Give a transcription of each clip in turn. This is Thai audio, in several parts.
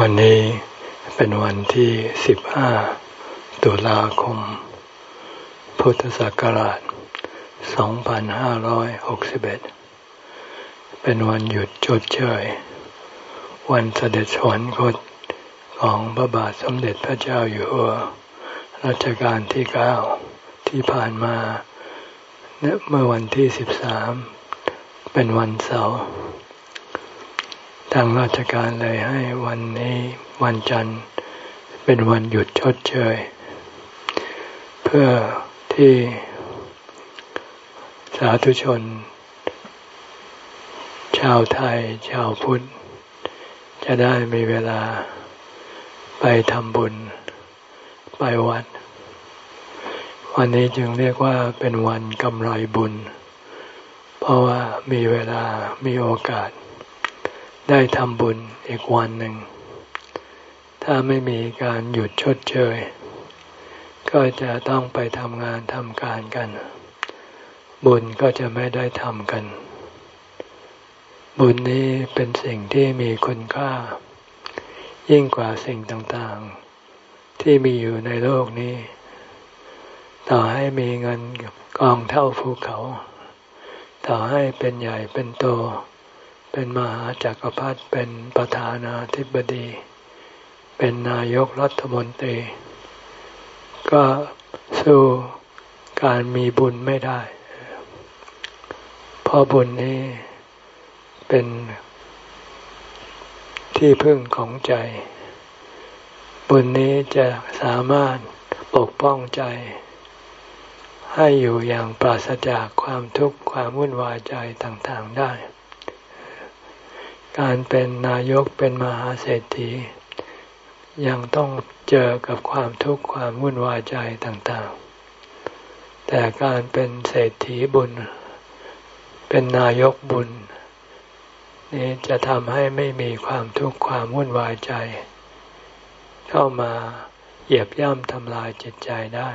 วันนี้เป็นวันที่สิบห้าตุลาคม พุทธศักราชสองพันห้าร้อยหกสิบเอ็ดเป็นวันหยุดจดเชย วันเสด็จสวรรคตของพระบาทสมเด็จพระเจ้าอยู่หัว รัชกาลที่เก้าที่ผ่านมาเมื่อวันที่สิบสามเป็นวันเสาร์ ทางราชการเลยให้วันนี้วันจันทร์ เป็นวันหยุดชดเชย เพื่อที่สาธุชน ชาวไทย ชาวพุทธ จะได้มีเวลาไปทำบุญ ไปวัด วันนี้จึงเรียกว่าเป็นวันกำไรบุญ เพราะว่ามีเวลามีโอกาส ได้ทำบุญอีกวันหนึ่ง ถ้าไม่มีการหยุดชดเชย ก็จะต้องไปทำงานทำการกัน บุญก็จะไม่ได้ทำกัน บุญนี้เป็นสิ่งที่มีคุณค่า ยิ่งกว่าสิ่งต่างๆ ที่มีอยู่ในโลกนี้ ต่อให้มีเงินกองเท่าภูเขา ต่อให้เป็นใหญ่เป็นโต เป็นมหาจักรพรรดิเป็นประธานาธิบดี เป็นนายกรัฐมนตรี ก็สู้การมีบุญไม่ได้ เพราะบุญนี้เป็นที่พึ่งของใจ บุญนี้จะสามารถปกป้องใจ ให้อยู่อย่างปราศจากความทุกข์ความวุ่นวายใจต่างๆได้ การเป็นนายกเป็นมหาเศรษฐี ยังต้องเจอกับความทุกข์ความวุ่นวายใจต่างๆ แต่การเป็นเศรษฐีบุญ เป็นนายกบุญ นี้จะทำให้ไม่มีความทุกข์ความวุ่นวายใจ เข้ามาเหยียบย่ำทำลายจิตใจได้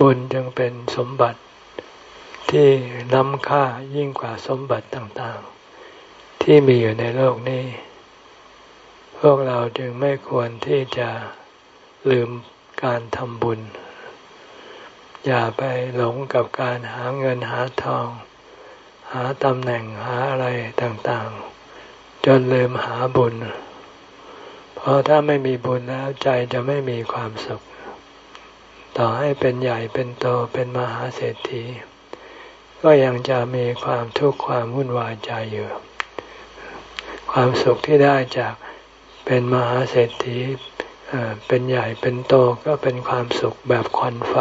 บุญจึงเป็นสมบัติที่ล้ำค่ายิ่งกว่าสมบัติต่างๆ ที่มีอยู่ในโลกนี้ พวกเราจึงไม่ควรที่จะลืมการทำบุญ อย่าไปหลงกับการหาเงินหาทอง หาตำแหน่งหาอะไรต่างๆ จนลืมหาบุญ เพราะถ้าไม่มีบุญแล้วใจจะไม่มีความสุข ต่อให้เป็นใหญ่เป็นโตเป็นมหาเศรษฐี ก็ยังจะมีความทุกข์ความวุ่นวายใจอยู่ ความสุขที่ได้จากเป็นมหาเศรษฐีเป็นใหญ่เป็นโตก็เป็นความสุขแบบควันไฟ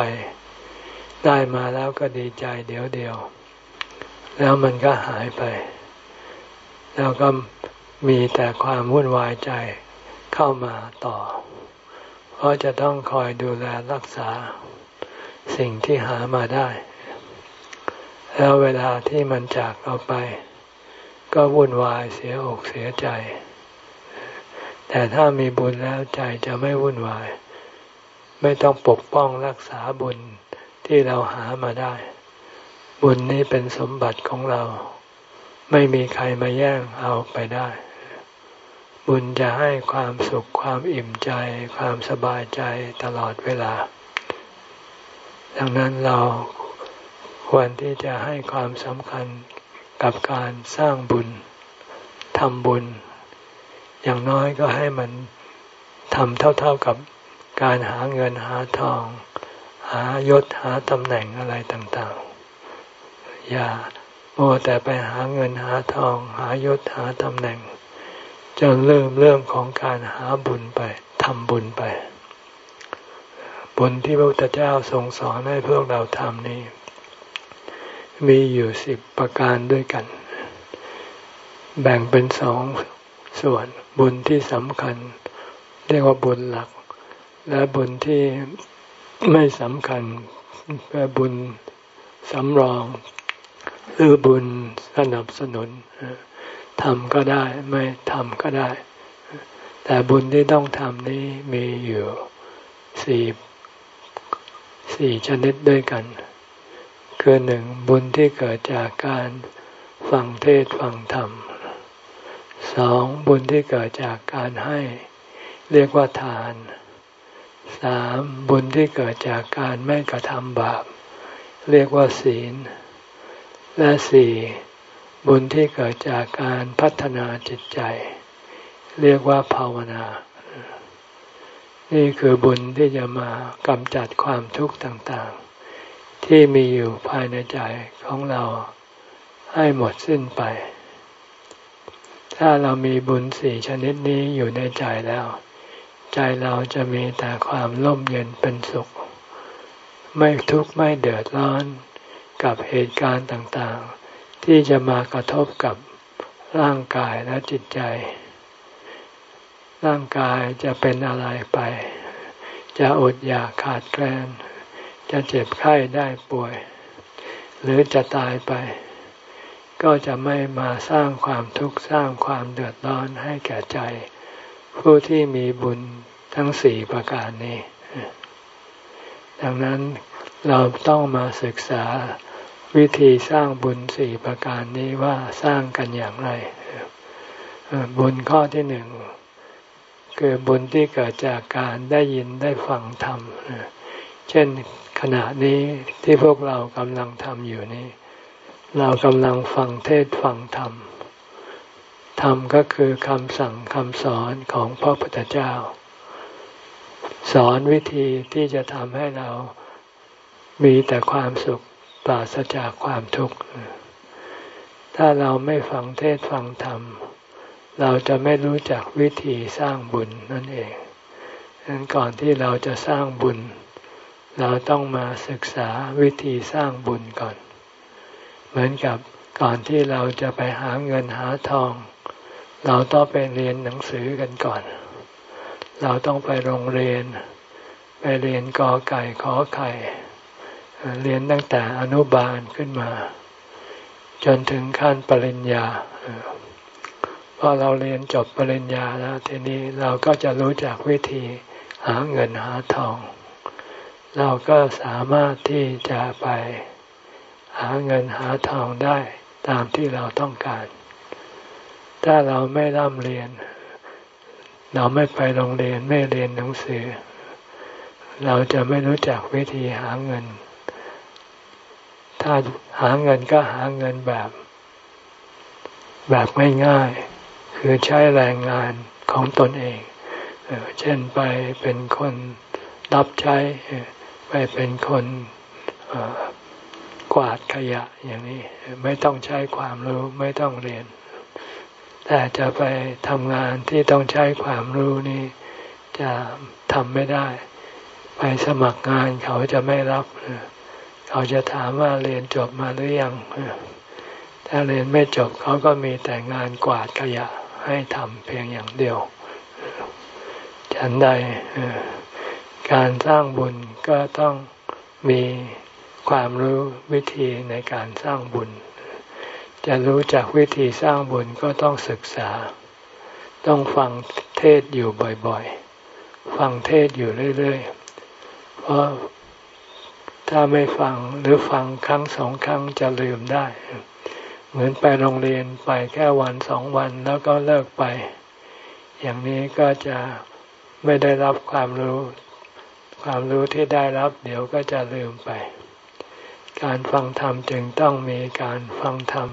ได้มาแล้วก็ดีใจเดี๋ยวเดียว แล้วมันก็หายไป แล้วก็มีแต่ความวุ่นวายใจเข้ามาต่อ เพราะจะต้องคอยดูแลรักษาสิ่งที่หามาได้ แล้วเวลาที่มันจากเราไป ก็วุ่นวายเสียอกเสียใจ แต่ถ้ามีบุญแล้วใจจะไม่วุ่นวาย ไม่ต้องปกป้องรักษาบุญที่เราหามาได้ บุญนี้เป็นสมบัติของเรา ไม่มีใครมาแย่งเอาไปได้ บุญจะให้ความสุขความอิ่มใจ ความสบายใจตลอดเวลา ดังนั้นเราควรที่จะให้ความสำคัญ กับการสร้างบุญทำบุญ อย่างน้อยก็ให้มันทำเท่าๆกับการหาเงินหาทอง หายศหาตำแหน่งอะไรต่างๆ อย่าโมแต่ไปหาเงินหาทอง หายศหาตำแหน่ง จนเริ่มเรื่องของการหาบุญไปทำบุญไป บุญที่พระพุทธเจ้าทรงสอนให้พวกเราทำนี้ มีอยู่สิบประการด้วยกัน แบ่งเป็นสองส่วนบุญที่สำคัญ เรียกว่าบุญหลัก และบุญที่ไม่สำคัญเป็บุญสำรอง หรือบุญสนับสนุนทำก็ได้ไม่ทำก็ได้ แต่บุญที่ต้องทำนี้มีอยู่สี่สี่ชนิดด้วยกัน คือหนึ่งบุญที่เกิดจากการฟังเทศฟังธรรมสองบุญที่เกิดจากการให้ เรียกว่าทานสามบุญที่เกิดจากการไม่กระทำบาป เรียกว่าศีล และสี่บุญที่เกิดจากการพัฒนาจิตใจ เรียกว่าภาวนา นี่คือบุญที่จะมากำจัดความทุกข์ต่างๆ ที่มีอยู่ภายในใจของเราให้หมดสิ้นไป ถ้าเรามีบุญสี่ชนิดนี้อยู่ในใจแล้ว ใจเราจะมีแต่ความร่มเย็นเป็นสุข ไม่ทุกข์ไม่เดือดร้อนกับเหตุการณ์ต่างๆ ที่จะมากระทบกับร่างกายและจิตใจ ร่างกายจะเป็นอะไรไป จะอดอยากขาดแคลน จะเจ็บไข้ได้ป่วย หรือจะตายไป ก็จะไม่มาสร้างความทุกข์สร้างความเดือดร้อนให้แก่ใจ ผู้ที่มีบุญทั้งสี่ประการนี้ ดังนั้นเราต้องมาศึกษาวิธีสร้างบุญสี่ประการนี้ว่าสร้างกันอย่างไร บุญข้อที่หนึ่งคือบุญที่เกิดจากการได้ยินได้ฟังธรรม เช่น ขณะนี้ที่พวกเรากำลังทำอยู่นี้ เรากำลังฟังเทศฟังธรรม ธรรมก็คือคำสั่งคำสอนของพระพุทธเจ้า สอนวิธีที่จะทำให้เรามีแต่ความสุขปราศจากความทุกข์ ถ้าเราไม่ฟังเทศฟังธรรม เราจะไม่รู้จักวิธีสร้างบุญนั่นเองดังนั้นก่อนที่เราจะสร้างบุญ เราต้องมาศึกษาวิธีสร้างบุญก่อน เหมือนกับก่อนที่เราจะไปหาเงินหาทอง เราต้องไปเรียนหนังสือกันก่อน เราต้องไปโรงเรียน ไปเรียนกอไก่ขอไข่เรียนตั้งแต่อนุบาลขึ้นมา จนถึงขั้นปริญญาพอเราเรียนจบปริญญาแล้วทีนี้เราก็จะรู้จักวิธีหาเงินหาทอง เราก็สามารถที่จะไปหาเงินหาทองได้ตามที่เราต้องการ ถ้าเราไม่ร่ำเรียน เราไม่ไปโรงเรียนไม่เรียนหนังสือ เราจะไม่รู้จักวิธีหาเงิน ถ้าหาเงินก็หาเงินแบบ แบบไม่ง่ายคือใช้แรงงานของตนเอง เช่นไปเป็นคนรับใช้ ไปเป็นคนกวาดขยะอย่างนี้ ไม่ต้องใช้ความรู้ไม่ต้องเรียน แต่จะไปทำงานที่ต้องใช้ความรู้นี่จะทำไม่ได้ ไปสมัครงานเขาจะไม่รับ เขาจะถามว่าเรียนจบมาหรือยัง ถ้าเรียนไม่จบเขาก็มีแต่งานกวาดขยะให้ทำเพียงอย่างเดียว ฉันใด การสร้างบุญก็ต้องมีความรู้วิธีในการสร้างบุญ จะรู้จักวิธีสร้างบุญก็ต้องศึกษา ต้องฟังเทศอยู่บ่อยๆ ฟังเทศอยู่เรื่อยๆ เพราะถ้าไม่ฟังหรือฟังครั้งสองครั้งจะลืมได้ เหมือนไปโรงเรียนไปแค่วันสองวันแล้วก็เลิกไป อย่างนี้ก็จะไม่ได้รับความรู้ ความรู้ที่ได้รับเดี๋ยวก็จะลืมไป การฟังธรรมจึงต้องมีการฟังธรรม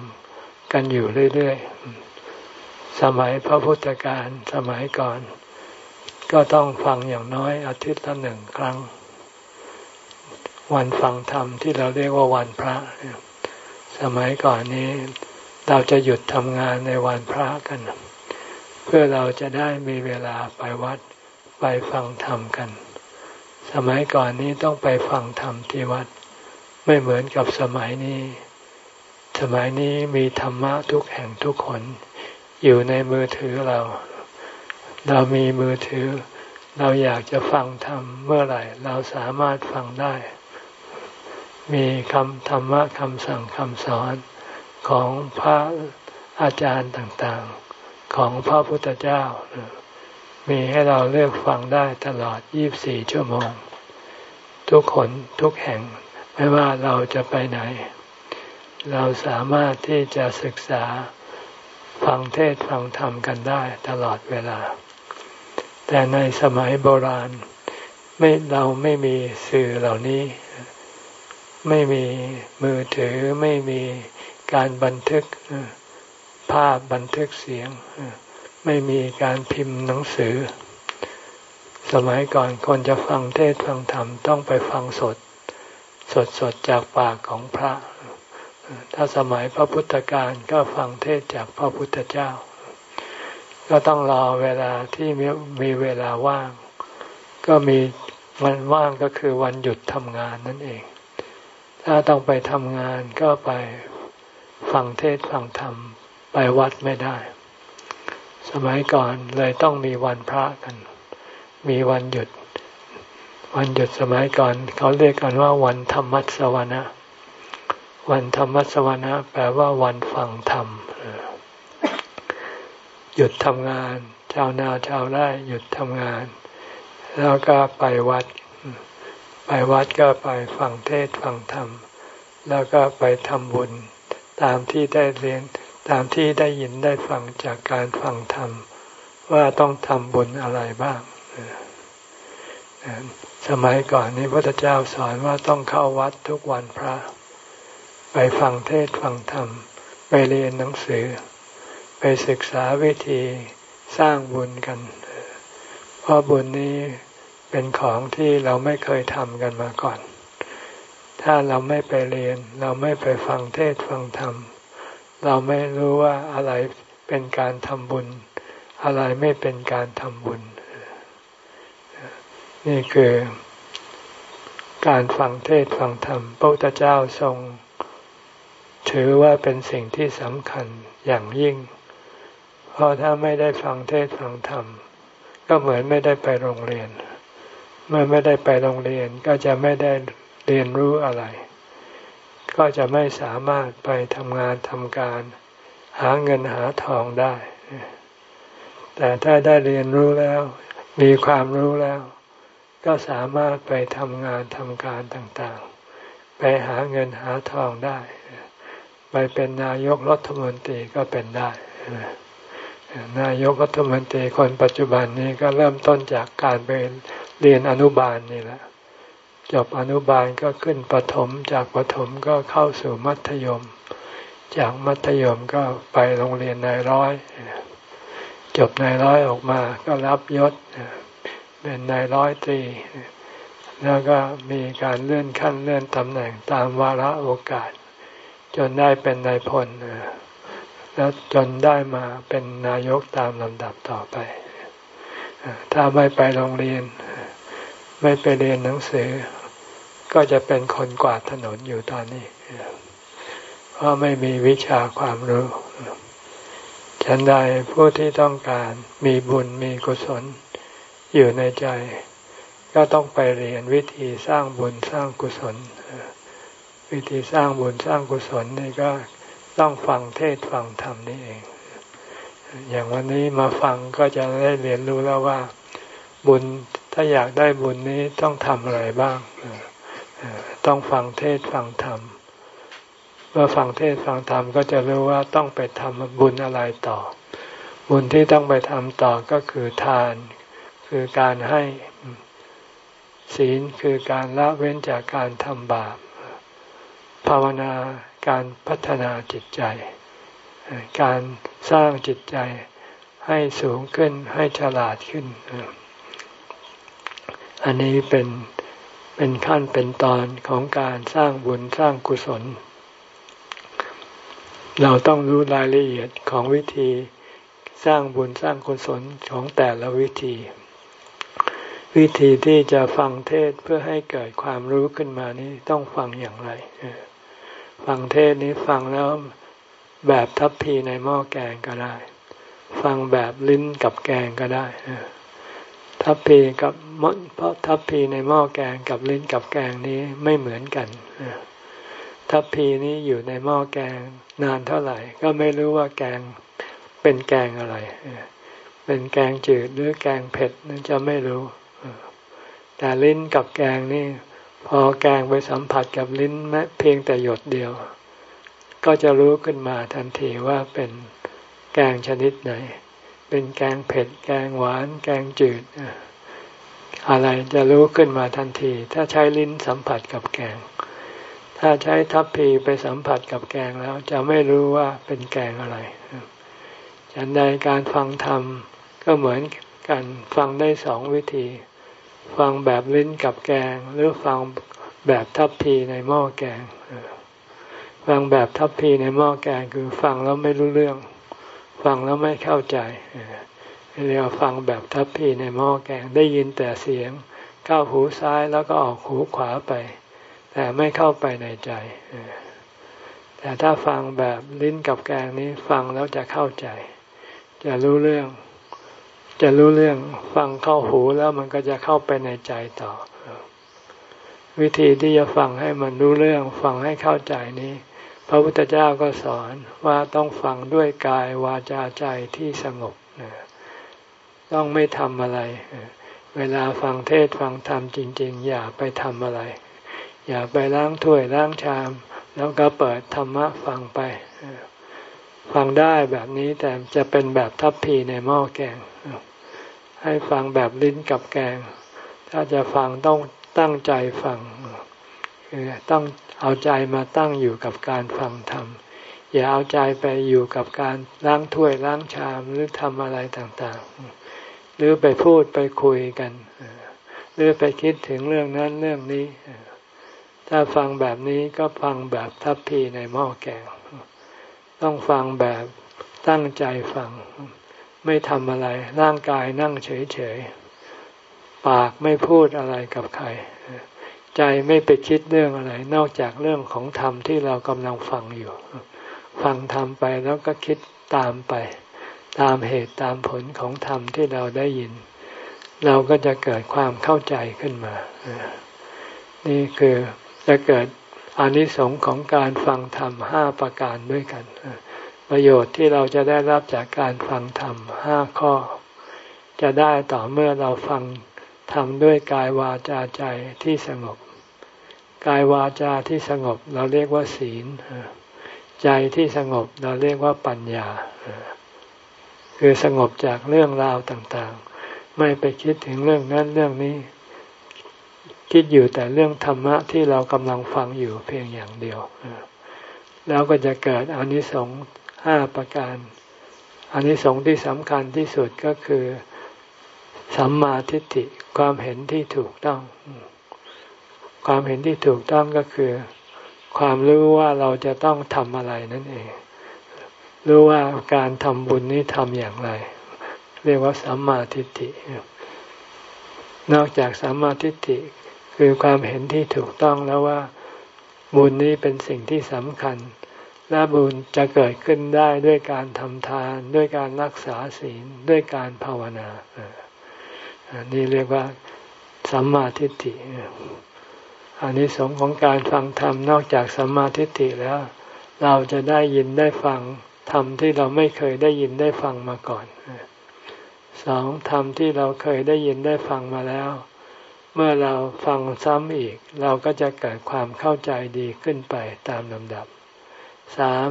กันอยู่เรื่อยๆ สมัยพระพุทธการสมัยก่อน ก็ต้องฟังอย่างน้อยอาทิตย์ละหนึ่งครั้ง วันฟังธรรมที่เราเรียกว่าวันพระ สมัยก่อนนี้เราจะหยุดทำงานในวันพระกัน เพื่อเราจะได้มีเวลาไปวัดไปฟังธรรมกัน สมัยก่อนนี้ต้องไปฟังธรรมที่วัด ไม่เหมือนกับสมัยนี้ สมัยนี้มีธรรมะทุกแห่งทุกคน อยู่ในมือถือเรา เรามีมือถือ เราอยากจะฟังธรรมเมื่อไหร่ เราสามารถฟังได้ มีคำธรรมะคำสั่งคำสอนของพระอาจารย์ต่างๆ ของพระพุทธเจ้า มีให้เราเลือกฟังได้ตลอด 24 ชั่วโมง ทุกคนทุกแห่ง ไม่ว่าเราจะไปไหน เราสามารถที่จะศึกษาฟังเทศฟังธรรมกันได้ตลอดเวลา แต่ในสมัยโบราณไม่เราไม่มีสื่อเหล่านี้ ไม่มีมือถือไม่มีการบันทึกภาพบันทึกเสียง ไม่มีการพิมพ์หนังสือ สมัยก่อนคนจะฟังเทศฟังธรรมต้องไปฟังสด สดสดจากปากของพระ ถ้าสมัยพระพุทธการก็ฟังเทศจากพระพุทธเจ้า ก็ต้องรอเวลาที่มีมีเวลาว่าง ก็มีวันว่างก็คือวันหยุดทำงานนั่นเอง ถ้าต้องไปทำงานก็ไปฟังเทศฟังธรรมไปวัดไม่ได้ สมัยก่อนเลยต้องมีวันพระกัน มีวันหยุด วันหยุดสมัยก่อน เขาเรียกกันว่าวันธรรมัสวนะ วันธรรมัสวนะแปลว่าวันฟังธรรม หยุดทำงาน ชาวนาชาวไร่หยุดทำงาน แล้วก็ไปวัด ไปวัดก็ไปฟังเทศฟังธรรม แล้วก็ไปทำบุญตามที่ได้เรียน ตามที่ได้ยินได้ฟังจากการฟังธรรม ว่าต้องทำบุญอะไรบ้าง สมัยก่อนนี้พระเจ้าสอนว่าต้องเข้าวัดทุกวันพระ ไปฟังเทศฟังธรรม ไปเรียนหนังสือ ไปศึกษาวิธีสร้างบุญกัน เพราะบุญนี้เป็นของที่เราไม่เคยทำกันมาก่อน ถ้าเราไม่ไปเรียน เราไม่ไปฟังเทศฟังธรรม เราไม่รู้ว่าอะไรเป็นการทำบุญ อะไรไม่เป็นการทำบุญ นี่คือการฟังเทศฟังธรรมพระพุทธเจ้าทรง ถือว่าเป็นสิ่งที่สำคัญอย่างยิ่ง เพราะถ้าไม่ได้ฟังเทศฟังธรรม ก็เหมือนไม่ได้ไปโรงเรียน เมื่อไม่ได้ไปโรงเรียนก็จะไม่ได้เรียนรู้อะไร ก็จะไม่สามารถไปทำงานทำการ หาเงินหาทองได้ แต่ถ้าได้เรียนรู้แล้ว มีความรู้แล้ว ก็สามารถไปทำงานทำการต่างๆ ไปหาเงินหาทองได้ ไปเป็นนายกรัฐมนตรีก็เป็นได้ นายกรัฐมนตรีคนปัจจุบันนี้ก็เริ่มต้นจากการไปเรียนอนุบาลนี่แหละ จบอนุบาลก็ขึ้นปถม จากปถมก็เข้าสู่มัธยม จากมัธยมก็ไปโรงเรียนนายร้อย จบนายร้อยออกมาก็รับยศเป็นนายร้อยตรีแล้วก็มีการเลื่อนขั้นเลื่อนตำแหน่งตามวาระโอกาส จนได้เป็นนายพลแล้วจนได้มาเป็นนายกตามลำดับต่อไป ถ้าไม่ไปโรงเรียน ไม่ไปเรียนหนังสือ ก็จะเป็นคนกวาดถนนอยู่ตอนนี้ เพราะไม่มีวิชาความรู้ฉันใดผู้ที่ต้องการมีบุญมีกุศล อยู่ในใจ ก็ต้องไปเรียนวิธีสร้างบุญสร้างกุศล วิธีสร้างบุญสร้างกุศลนี่ก็ต้องฟังเทศฟังธรรมนี่เอง อย่างวันนี้มาฟังก็จะได้เรียนรู้แล้วว่า บุญ ถ้าอยากได้บุญนี้ต้องทำอะไรบ้าง ต้องฟังเทศฟังธรรม เมื่อฟังเทศฟังธรรมก็จะรู้ว่าต้องไปทำบุญอะไรต่อ บุญที่ต้องไปทำต่อก็คือทาน คือการให้ศีลคือการละเว้นจากการทำบาป ภาวนาการพัฒนาจิตใจ การสร้างจิตใจให้สูงขึ้นให้ฉลาดขึ้น อันนี้เป็นเป็นขั้นเป็นตอนของการสร้างบุญสร้างกุศล เราต้องรู้รายละเอียดของวิธีสร้างบุญสร้างกุศลของแต่ละวิธี วิธีที่จะฟังเทศเพื่อให้เกิดความรู้ขึ้นมานี้ต้องฟังอย่างไร ฟังเทศนี้ฟังแล้วแบบทัพพีในหม้อแกงก็ได้ ฟังแบบลิ้นกับแกงก็ได้ทัพพีกับ มดเพราะทัพพีในหม้อแกงกับลิ้นกับแกงนี้ไม่เหมือนกันทัพพีนี้อยู่ในหม้อแกงนานเท่าไหร่ ก็ไม่รู้ว่าแกงเป็นแกงอะไรเป็นแกงจืดหรือแกงเผ็ดนั่นจะไม่รู้แต่ลิ้นกับแกงนี่ พอแกงไปสัมผัสกับลิ้นแม้เพียงแต่หยดเดียว ก็จะรู้ขึ้นมาทันทีว่าเป็นแกงชนิดไหน เป็นแกงเผ็ด แกงหวาน แกงจืดอ อะไรจะรู้ขึ้นมาทันที ถ้าใช้ลิ้นสัมผัสกับแกง ถ้าใช้ทัพพีไปสัมผัสกับแกงแล้วจะไม่รู้ว่าเป็นแกงอะไรฉันใดการฟังธรรมก็เหมือนกันฟังได้สองวิธี ฟังแบบลิ้นกับแกง หรือฟังแบบทัพพีในหม้อแกงฟังแบบทัพพีในหม้อแกงคือฟังแล้วไม่รู้เรื่อง ฟังแล้วไม่เข้าใจ เรียกฟังแบบทัพพีในหม้อแกงได้ยินแต่เสียง เข้าหูซ้ายแล้วก็ออกหูขวาไป แต่ไม่เข้าไปในใจ แต่ถ้าฟังแบบลิ้นกับแกงนี้ฟังแล้วจะเข้าใจ จะรู้เรื่อง จะรู้เรื่องฟังเข้าหูแล้วมันก็จะเข้าไปในใจต่อ วิธีที่จะฟังให้มันรู้เรื่อง ฟังให้เข้าใจนี้ พระพุทธเจ้าก็สอนว่าต้องฟังด้วยกายวาจาใจที่สงบ ต้องไม่ทำอะไร เวลาฟังเทศฟังธรรมจริง ๆ อย่าไปทำอะไร อย่าไปล้างถ้วยล้างชาม แล้วก็เปิดธรรมะฟังไป ฟังได้แบบนี้แต่จะเป็นแบบทัพพีในหม้อแกง ให้ฟังแบบลิ้นกับแกง ถ้าจะฟังต้องตั้งใจฟังคือต้องเอาใจมาตั้งอยู่กับการฟังธรรมอย่าเอาใจไปอยู่กับการล้างถ้วยล้างชามหรือทำอะไรต่างๆ หรือไปพูดไปคุยกัน หรือไปคิดถึงเรื่องนั้นเรื่องนี้ ถ้าฟังแบบนี้ก็ฟังแบบทัพพีในหม้อแกง ต้องฟังแบบตั้งใจฟัง ไม่ทำอะไร ร่างกายนั่งเฉยๆ ปากไม่พูดอะไรกับใคร ใจไม่ไปคิดเรื่องอะไร นอกจากเรื่องของธรรมที่เรากำลังฟังอยู่ ฟังธรรมไปแล้วก็คิดตามไป ตามเหตุตามผลของธรรมที่เราได้ยิน เราก็จะเกิดความเข้าใจขึ้นมา นี่คือจะเกิดอานิสงส์ของการฟังธรรมห้าประการด้วยกัน ประโยชน์ที่เราจะได้รับจากการฟังธรรมห้าข้อ จะได้ต่อเมื่อเราฟังทำด้วยกายวาจาใจที่สงบ กายวาจาที่สงบเราเรียกว่าศีล ใจที่สงบเราเรียกว่าปัญญา คือสงบจากเรื่องราวต่างๆ ไม่ไปคิดถึงเรื่องนั้นเรื่องนี้ คิดอยู่แต่เรื่องธรรมะที่เรากำลังฟังอยู่เพียงอย่างเดียว แล้วก็จะเกิดอนิสงส์ห้าประการอนิสงส์ที่สำคัญที่สุดก็คือสัมมาทิฏฐิความเห็นที่ถูกต้อง ความเห็นที่ถูกต้องก็คือ ความรู้ว่าเราจะต้องทำอะไรนั่นเอง รู้ว่าการทำบุญนี้ทำอย่างไร เรียกว่าสัมมาทิฏฐิ นอกจากสัมมาทิฏฐิคือความเห็นที่ถูกต้องแล้วว่า บุญนี้เป็นสิ่งที่สำคัญ และบุญจะเกิดขึ้นได้ด้วยการทำทาน ด้วยการรักษาศีลด้วยการภาวนานี่เรียกว่าสัมมาทิฏฐิอันนี้สงของการฟังธรรมนอกจากสัมมาทิฏฐิแล้ว เราจะได้ยินได้ฟัง ธรรมที่เราไม่เคยได้ยินได้ฟังมาก่อนสองธรรมที่เราเคยได้ยินได้ฟังมาแล้ว เมื่อเราฟังซ้ำอีก เราก็จะเกิดความเข้าใจดีขึ้นไปตามลำดับสาม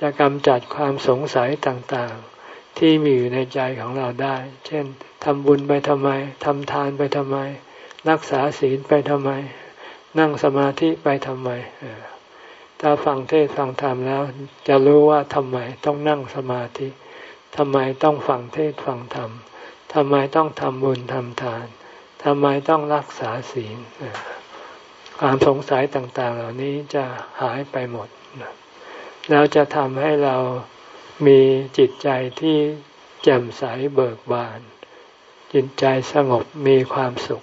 จะกำจัดความสงสัยต่างๆ ที่มีอยู่ในใจของเราได้ เช่นทำบุญไปทำไมทำทานไปทำไม รักษาศีลไปทำไม นั่งสมาธิไปทำไม ถ้าฟังเทศฟังธรรมแล้ว จะรู้ว่าทำไมต้องนั่งสมาธิทำไมต้องฟังเทศฟังธรรมทำไมต้องทำบุญทำทานทำไมต้องรักษาศีลความสงสัยต่าง ๆ เหล่านี้จะหายไปหมดแล้วจะทำให้เรามีจิตใจที่แจ่มใสเบิกบาน จิตใจสงบมีความสุข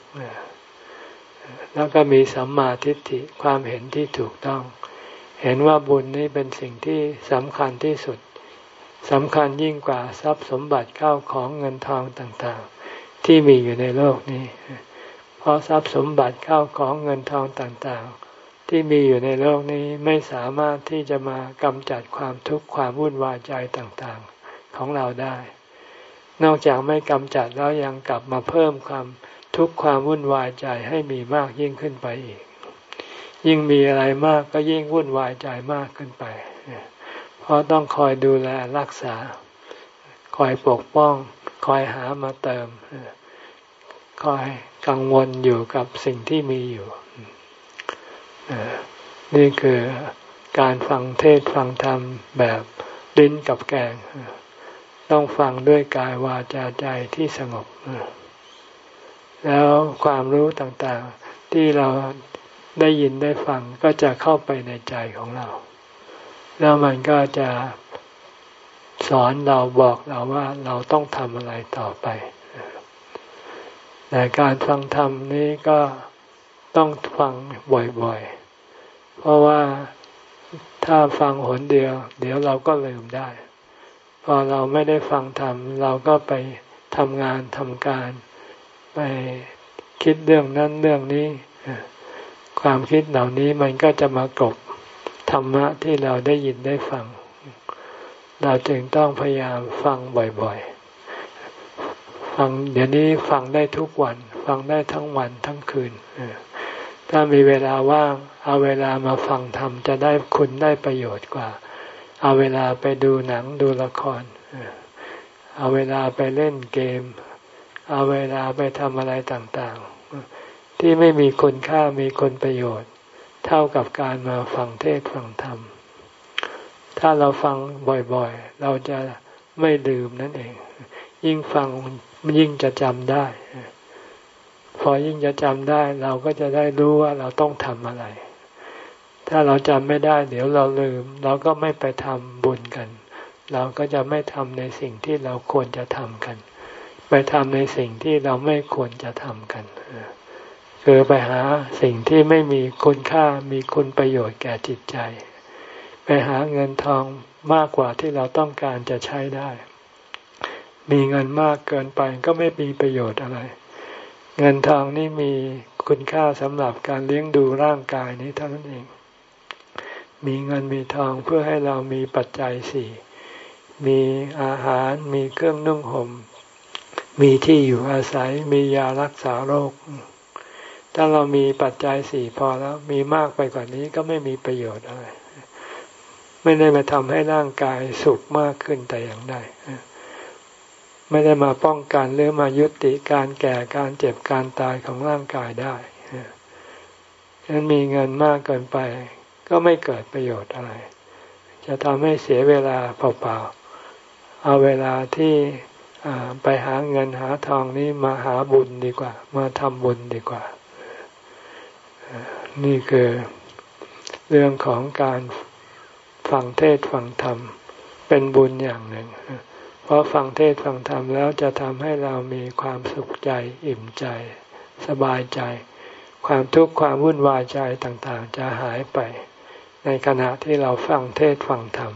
แล้วก็มีสัมมาทิฏฐิความเห็นที่ถูกต้อง เห็นว่าบุญนี้เป็นสิ่งที่สำคัญที่สุดสำคัญยิ่งกว่าทรัพย์สมบัติเข้าของเงินทองต่างๆ ที่มีอยู่ในโลกนี้ เพราะทรัพย์สมบัติเข้าของเงินทองต่างๆ ที่มีอยู่ในโลกนี้ไม่สามารถที่จะมากำจัดความทุกข์ความวุ่นวายใจต่างๆของเราได้ นอกจากไม่กำจัดแล้วยังกลับมาเพิ่มความทุกข์ความวุ่นวายใจให้มีมากยิ่งขึ้นไปอีก ยิ่งมีอะไรมากก็ยิ่งวุ่นวายใจมากขึ้นไป เพราะต้องคอยดูแลรักษา คอยปกป้อง คอยหามาเติม คอยกังวลอยู่กับสิ่งที่มีอยู่ นี่คือการฟังเทศฟังธรรมแบบลิ้นกับแกง ต้องฟังด้วยกายวาจาใจที่สงบ แล้วความรู้ต่างๆที่เรา ได้ยินได้ฟังก็จะเข้าไปในใจของเรา แล้วมันก็จะสอนเราบอกเราว่าเราต้องทำอะไรต่อไปแต่การฟังธรรมนี้ก็ต้องฟังบ่อยๆ เพราะว่าถ้าฟังหนเดียว เดี๋ยวเราก็ลืมได้ พอเราไม่ได้ฟังธรรมเราก็ไปทำงานทำการ ไปคิดเรื่องนั้นเรื่องนี้ ความคิดเหล่านี้มันก็จะมากบธรรมะที่เราได้ยินได้ฟัง เราจึงต้องพยายามฟังบ่อยๆ ฟังเดี๋ยวนี้ฟังได้ทุกวัน ฟังได้ทั้งวันทั้งคืน ถ้ามีเวลาว่างเอาเวลามาฟังธรรมจะได้คุณได้ประโยชน์กว่า เอาเวลาไปดูหนังดูละคร เอาเวลาไปเล่นเกม เอาเวลาไปทำอะไรต่างๆ ที่ไม่มีคุณค่ามีคุณประโยชน์ เท่ากับการมาฟังเทศฟังธรรม ถ้าเราฟังบ่อยๆ เราจะไม่ลืมนั่นเอง ยิ่งฟังยิ่งจะจำได้ พอยิ่งจะจำได้ เราก็จะได้รู้ว่าเราต้องทำอะไร ถ้าเราจำไม่ได้ เดี๋ยวเราลืม เราก็ไม่ไปทำบุญกัน เราก็จะไม่ทำในสิ่งที่เราควรจะทำกัน ไปทำในสิ่งที่เราไม่ควรจะทำกัน คือไปหาสิ่งที่ไม่มีคุณค่ามีคุณประโยชน์แก่จิตใจ ไปหาเงินทองมากกว่าที่เราต้องการจะใช้ได้ มีเงินมากเกินไปก็ไม่มีประโยชน์อะไร เงินทองนี่มีคุณค่าสำหรับการเลี้ยงดูร่างกายนี้เท่านั้นเอง มีเงินมีทองเพื่อให้เรามีปัจจัยสี่มีอาหารมีเครื่องนุ่งหม่มมีที่อยู่อาศัยมียารักษาโรค ถ้าเรามีปัจจัยสี่พอแล้วมีมากไปกว่านี้ก็ไม่มีประโยชน์อะไร ไม่ได้มาทำให้ร่างกายสุขมากขึ้นแต่อย่างใดไม่ได้มาป้องกันหรือมายุติการแก่การเจ็บการตายของร่างกายได้ฉะนั้นมีเงินมากเกินไป ก็ไม่เกิดประโยชน์อะไร จะทำให้เสียเวลาเปล่าๆ เอาเวลาที่ไปหาเงินหาทองนี้มาหาบุญดีกว่า มาทำบุญดีกว่า นี่คือเรื่องของการฟังเทศฟังธรรม เป็นบุญอย่างหนึ่ง เพราะฟังเทศฟังธรรมแล้วจะทำให้เรามีความสุขใจอิ่มใจ สบายใจ ความทุกข์ความวุ่นวายใจต่างๆ จะหายไป ในขณะที่เราฟังเทศฟังธรรม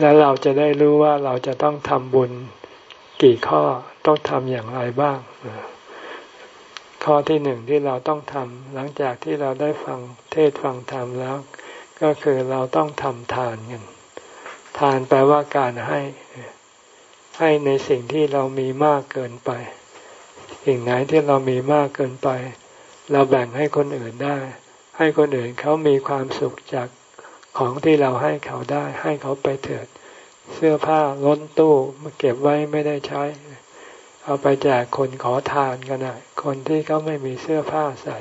แล้วเราจะได้รู้ว่าเราจะต้องทำบุญกี่ข้อต้องทำอย่างไรบ้าง ข้อที่หนึ่งที่เราต้องทำหลังจากที่เราได้ฟังเทศฟังธรรมแล้ว ก็คือเราต้องทำทานกันทานแปลว่าการให้ให้ในสิ่งที่เรามีมากเกินไป สิ่งไหนที่เรามีมากเกินไป เราแบ่งให้คนอื่นได้ ให้คนอื่นเขามีความสุขจากของที่เราให้เขาได้ ให้เขาไปเถิด เสื้อผ้าล้นตู้มาเก็บไว้ไม่ได้ใช้ เอาไปแจกคนขอทานกันนะคนที่เขาไม่มีเสื้อผ้าใส่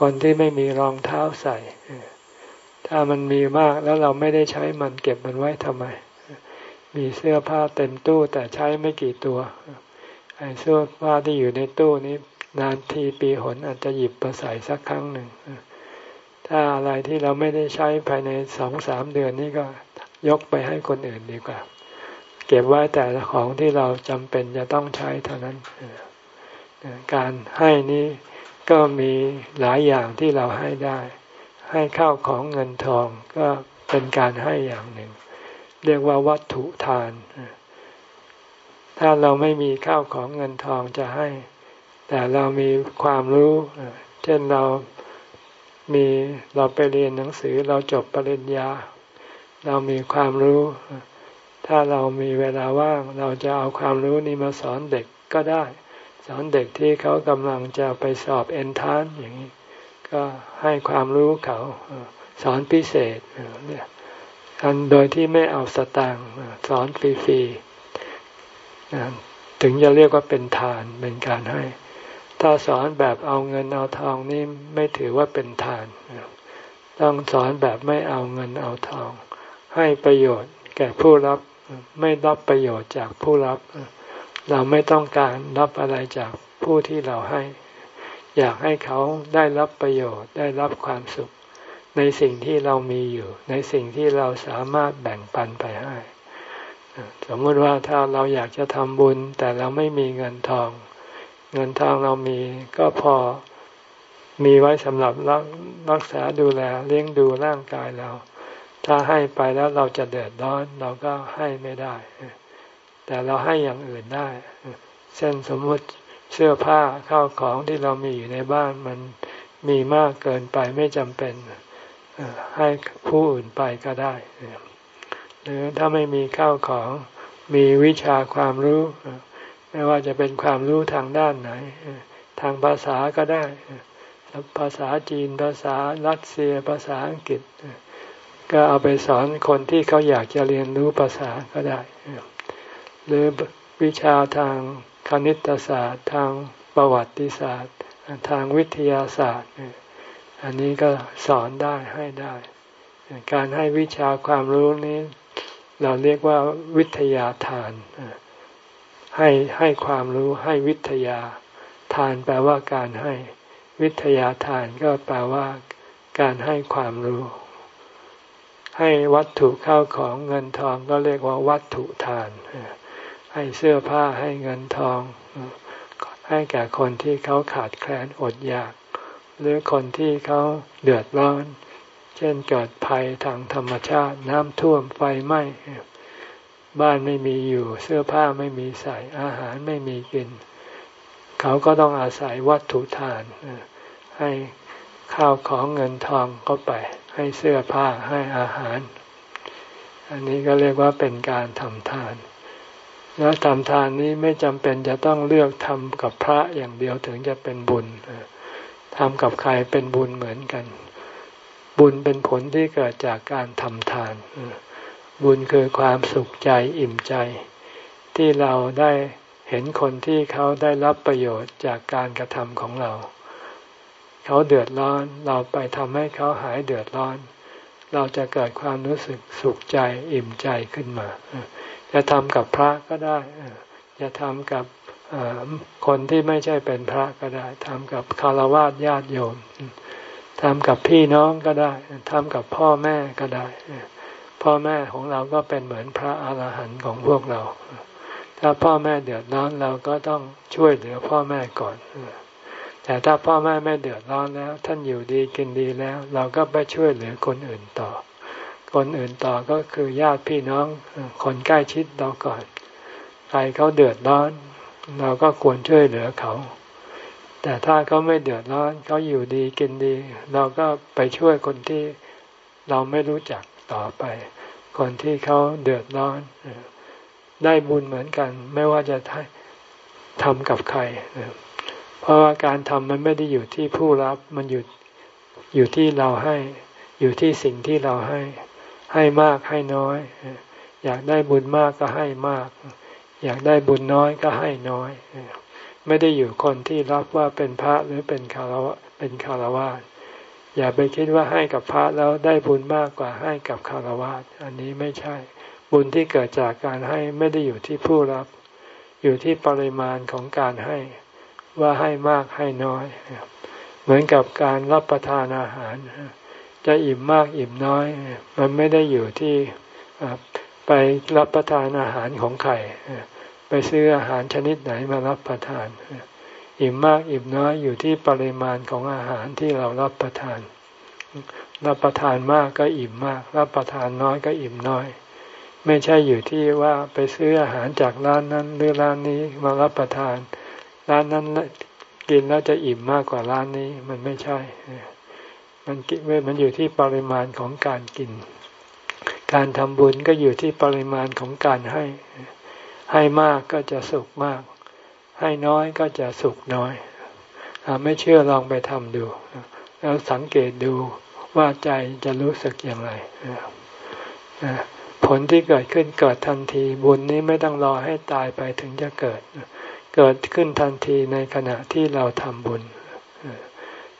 คนที่ไม่มีรองเท้าใส่ ถ้ามันมีมากแล้วเราไม่ได้ใช้มันเก็บมันไว้ทำไม มีเสื้อผ้าเต็มตู้แต่ใช้ไม่กี่ตัวไอ้เสื้อผ้าที่อยู่ในตู้นี้นานทีปีหนอาจจะหยิบมาใส่สักครั้งหนึ่ง ถ้าอะไรที่เราไม่ได้ใช้ภายในสองสามเดือนนี้ก็ยกไปให้คนอื่นดีกว่า เก็บไว้แต่ของที่เราจำเป็นจะต้องใช้เท่านั้น การให้นี้ก็มีหลายอย่างที่เราให้ได้ ให้ข้าวของเงินทองก็เป็นการให้อย่างหนึ่ง เรียกว่าวัตถุทาน ถ้าเราไม่มีข้าวของเงินทองจะให้ แต่เรามีความรู้ เช่นเรามีเราไปเรียนหนังสือเราจบปริญญา เรามีความรู้ ถ้าเรามีเวลาว่างเราจะเอาความรู้นี้มาสอนเด็กก็ได้ สอนเด็กที่เขากำลังจะไปสอบเอนทานอย่างนี้ ก็ให้ความรู้เขาสอนพิเศษเนี่ยกันโดยที่ไม่เอาสตางค์สอนฟรีๆถึงจะเรียกว่าเป็นทานเป็นการให้ ถ้าสอนแบบเอาเงินเอาทองนี่ไม่ถือว่าเป็นทาน ต้องสอนแบบไม่เอาเงินเอาทอง ให้ประโยชน์แก่ผู้รับ ไม่รับประโยชน์จากผู้รับ เราไม่ต้องการรับอะไรจากผู้ที่เราให้ อยากให้เขาได้รับประโยชน์ได้รับความสุข ในสิ่งที่เรามีอยู่ ในสิ่งที่เราสามารถแบ่งปันไปให้สมมติว่าถ้าเราอยากจะทำบุญ แต่เราไม่มีเงินทอง เงินทองเรามีก็พอมีไว้สำหรับรักษาดูแลเลี้ยงดูร่างกายเรา ถ้าให้ไปแล้วเราจะเดือดร้อนเราก็ให้ไม่ได้ แต่เราให้อย่างอื่นได้เช่นสมมติเสื้อผ้าข้าวของที่เรามีอยู่ในบ้านมันมีมากเกินไปไม่จำเป็นให้ผู้อื่นไปก็ได้ หรือถ้าไม่มีข้าวของมีวิชาความรู้ ไม่ว่าจะเป็นความรู้ทางด้านไหน ทางภาษาก็ได้ ภาษาจีนภาษารัสเซียภาษาอังกฤษ ก็เอาไปสอนคนที่เขาอยากจะเรียนรู้ภาษาก็ได้ หรือวิชาทางคณิตศาสตร์ ทางประวัติศาสตร์ ทางวิทยาศาสตร์ อันนี้ก็สอนได้ให้ได้ การให้วิชาความรู้นี้ เราเรียกว่าวิทยาทานให้ให้ความรู้ให้วิทยาทานแปลว่าการให้ วิทยาทานก็แปลว่าการให้ความรู้ ให้วัตถุเข้าของเงินทองก็เรียกว่าวัตถุทาน ให้เสื้อผ้าให้เงินทอง ให้แก่คนที่เขาขาดแคลนอดอยาก หรือคนที่เขาเดือดร้อน เช่นเกิดภัยทางธรรมชาติน้ำท่วมไฟไหม้บ้านไม่มีอยู่ เสื้อผ้าไม่มีใส่อาหารไม่มีกิน เขาก็ต้องอาศัยวัตถุทานให้ข้าวของเงินทองเข้าไป ให้เสื้อผ้าให้อาหาร อันนี้ก็เรียกว่าเป็นการทำทาน แล้วทำทานนี้ไม่จำเป็นจะต้องเลือกทำกับพระอย่างเดียวถึงจะเป็นบุญทำกับใครเป็นบุญเหมือนกัน บุญเป็นผลที่เกิดจากการทำทาน บุญคือความสุขใจอิ่มใจ ที่เราได้เห็นคนที่เขาได้รับประโยชน์จากการกระทำของเรา เขาเดือดร้อน เราไปทำให้เขาหายเดือดร้อน เราจะเกิดความรู้สึกสุขใจอิ่มใจขึ้นมา จะทำกับพระก็ได้ จะทำกับคนที่ไม่ใช่เป็นพระก็ได้ทำกับคารวะญาติโยมทำกับพี่น้องก็ได้ทำกับพ่อแม่ก็ได้ พ่อแม่ของเราก็เป็นเหมือนพระอาหารหันต์ของพวกเรา ถ้าพ่อแม่เดือดร้อนเราก็ต้องช่วยเหลือพ่อแม่ก่อน แต่ถ้าพ่อแม่ไม่เดือดร้อนแล้ว ท่านอยู่ดีกินดีแล้ว เราก็ไปช่วยเหลือคนอื่นต่อ คนอื่นต่อก็คือญาติพี่น้องคนใกล้ชิดเราก่อน ใครเขาเดือดร้อน เราก็ควรช่วยเหลือเขา แต่ถ้าเขาไม่เดือดร้อนเขาอยู่ดีกินดี เราก็ไปช่วยคนที่เราไม่รู้จักต่อไป คนที่เขาเดือดร้อนได้บุญเหมือนกัน ไม่ว่าจะทำกับใคร เพราะว่าการทำมันไม่ได้อยู่ที่ผู้รับมันอยู่อยู่ที่เราให้ อยู่ที่สิ่งที่เราให้ ให้มากให้น้อย อยากได้บุญมากก็ให้มาก อยากได้บุญน้อยก็ให้น้อย ไม่ได้อยู่คนที่รับว่าเป็นพระหรือเป็นคารวะเป็นคารวะอย่าไปคิดว่าให้กับพระแล้วได้บุญมากกว่าให้กับคารวะอันนี้ไม่ใช่ บุญที่เกิดจากการให้ไม่ได้อยู่ที่ผู้รับ อยู่ที่ปริมาณของการให้ ว่าให้มากให้น้อย เหมือนกับการรับประทานอาหาร จะอิ่มมากอิ่มน้อย มันไม่ได้อยู่ที่ไปรับประทานอาหารของใครไปซื้ออาหารชนิดไหนมารับประทาน อิ่มมากอิ่มน้อยอยู่ที่ปริมาณของอาหารที่เรารับประทาน รับประทานมากก็อิ่มมาก รับประทานน้อยก็อิ่มน้อย ไม่ใช่อยู่ที่ว่าไปซื้ออาหารจากร้านนั้นหรือร้านนี้มารับประทาน ร้านนั้นกินแล้วจะอิ่มมากกว่าร้านนี้ มันไม่ใช่ มันกินมันอยู่ที่ปริมาณของการกิน การทำบุญก็อยู่ที่ปริมาณของการให้ ให้มากก็จะสุขมาก ให้น้อยก็จะสุขน้อยอไม่เชื่อลองไปทำดู แล้วสังเกตดูว่าใจจะรู้สึกอย่างไรผลที่เกิดขึ้นเกิดทันทีบุญนี้ไม่ต้องรอให้ตายไปถึงจะเกิด เกิดขึ้นทันทีในขณะที่เราทำบุญ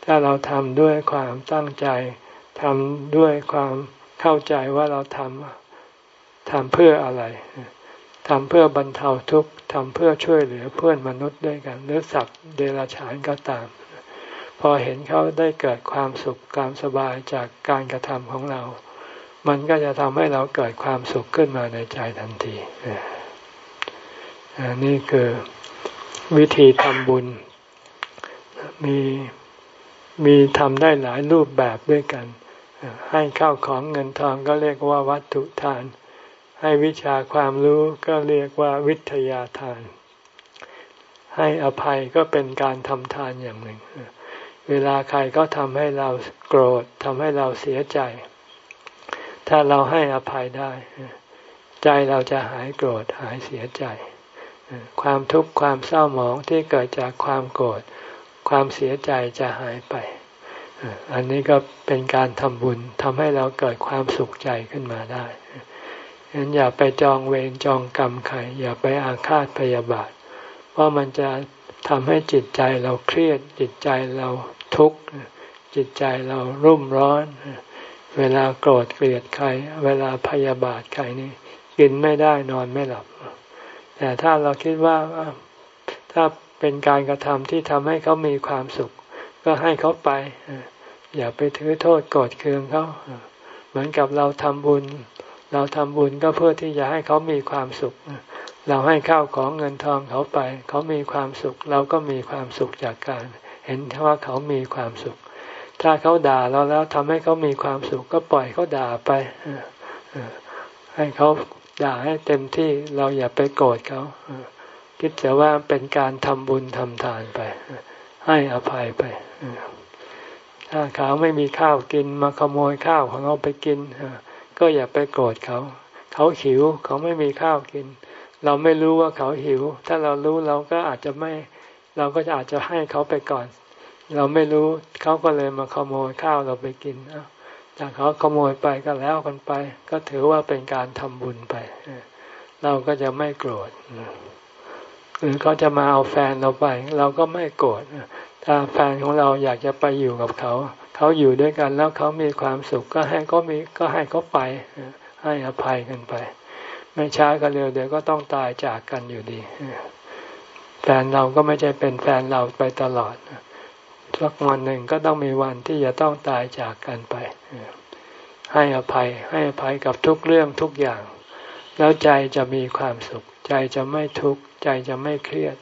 ถ้าเราทำด้วยความตั้งใจทำด้วยความเข้าใจว่าเราทำทำเพื่ออะไรทำเพื่อบรรเทาทุกข์ทำเพื่อช่วยเหลือเพื่อนมนุษย์ด้วยกัน หรือสัตว์เดรัจฉานก็ตาม พอเห็นเขาได้เกิดความสุขความสบายจากการกระทำของเรา มันก็จะทำให้เราเกิดความสุขขึ้นมาในใจทันทีนี่คือ วิธีทำบุญ มีมีทำได้หลายรูปแบบด้วยกัน ให้ข้าวของเงินทองก็เรียกว่าวัตถุทาน ให้วิชาความรู้ก็เรียกว่าวิทยาทาน ให้อภัยก็เป็นการทำทานอย่างหนึ่ง เวลาใครก็ทำให้เราโกรธทำให้เราเสียใจ ถ้าเราให้อภัยได้ ใจเราจะหายโกรธหายเสียใจ ความทุกข์ความเศร้าหมองที่เกิดจากความโกรธความเสียใจจะหายไป อันนี้ก็เป็นการทำบุญทำให้เราเกิดความสุขใจขึ้นมาได้ฉะนั้นอย่าไปจองเวรจองกรรมใครอย่าไปอาฆาตพยาบาท เพราะมันจะทำให้จิตใจเราเครียด จิตใจเราทุกข์จิตใจเรารุ่มร้อน เวลาโกรธเกลียดใคร เวลาพยาบาทใครนี่กินไม่ได้นอนไม่หลับ แต่ถ้าเราคิดว่าถ้าเป็นการกระทำที่ทำให้เขามีความสุข ก็ให้เขาไป อย่าไปถือโทษโกรธเคืองเขาเหมือนกับเราทำบุญ เราทำบุญก็เพื่อที่จะให้เขามีความสุข เราให้ข้าวของเงินทองเขาไป เขามีความสุข เราก็มีความสุขจากการ เห็นว่าเขามีความสุข ถ้าเขาด่าเราแล้วทำให้เขามีความสุข ก็ปล่อยเขาด่าไปให้เขา ด่าให้เต็มที่เราอย่าไปโกรธเขาคิดแต่ว่าเป็นการทำบุญทำทานไป ให้อภัยไปถ้าเขาไม่มีข้าวกินมาขโมยข้าวของเราไปกินก็อย่าไปโกรธเขา เขาหิวเขาไม่มีข้าวกิน เราไม่รู้ว่าเขาหิว ถ้าเรารู้เราก็อาจจะไม่ เราก็จะอาจจะให้เขาไปก่อน เราไม่รู้เขาก็เลยมาขโมยข้าวเราไปกิน จากเขาขโมยไปก็แล้วกันไป ก็ถือว่าเป็นการทำบุญไป เราก็จะไม่โกรธหรือเขาจะมาเอาแฟนเราไป เราก็ไม่โกรธถ้าแฟนของเราอยากจะไปอยู่กับเขา เขาอยู่ด้วยกันแล้วเขามีความสุขก็ให้ก็มีก็ให้เขาไป ให้อภัยกันไป ไม่ช้าก็เร็วเดี๋ยวก็ต้องตายจากกันอยู่ดีแฟนเราก็ไม่ใช่เป็นแฟนเราไปตลอด สักวันหนึ่งก็ต้องมีวันที่จะต้องตายจากกันไป ให้อภัยให้อภัยกับทุกเรื่องทุกอย่าง แล้วใจจะมีความสุข ใจจะไม่ทุกข์ใจจะไม่เครียด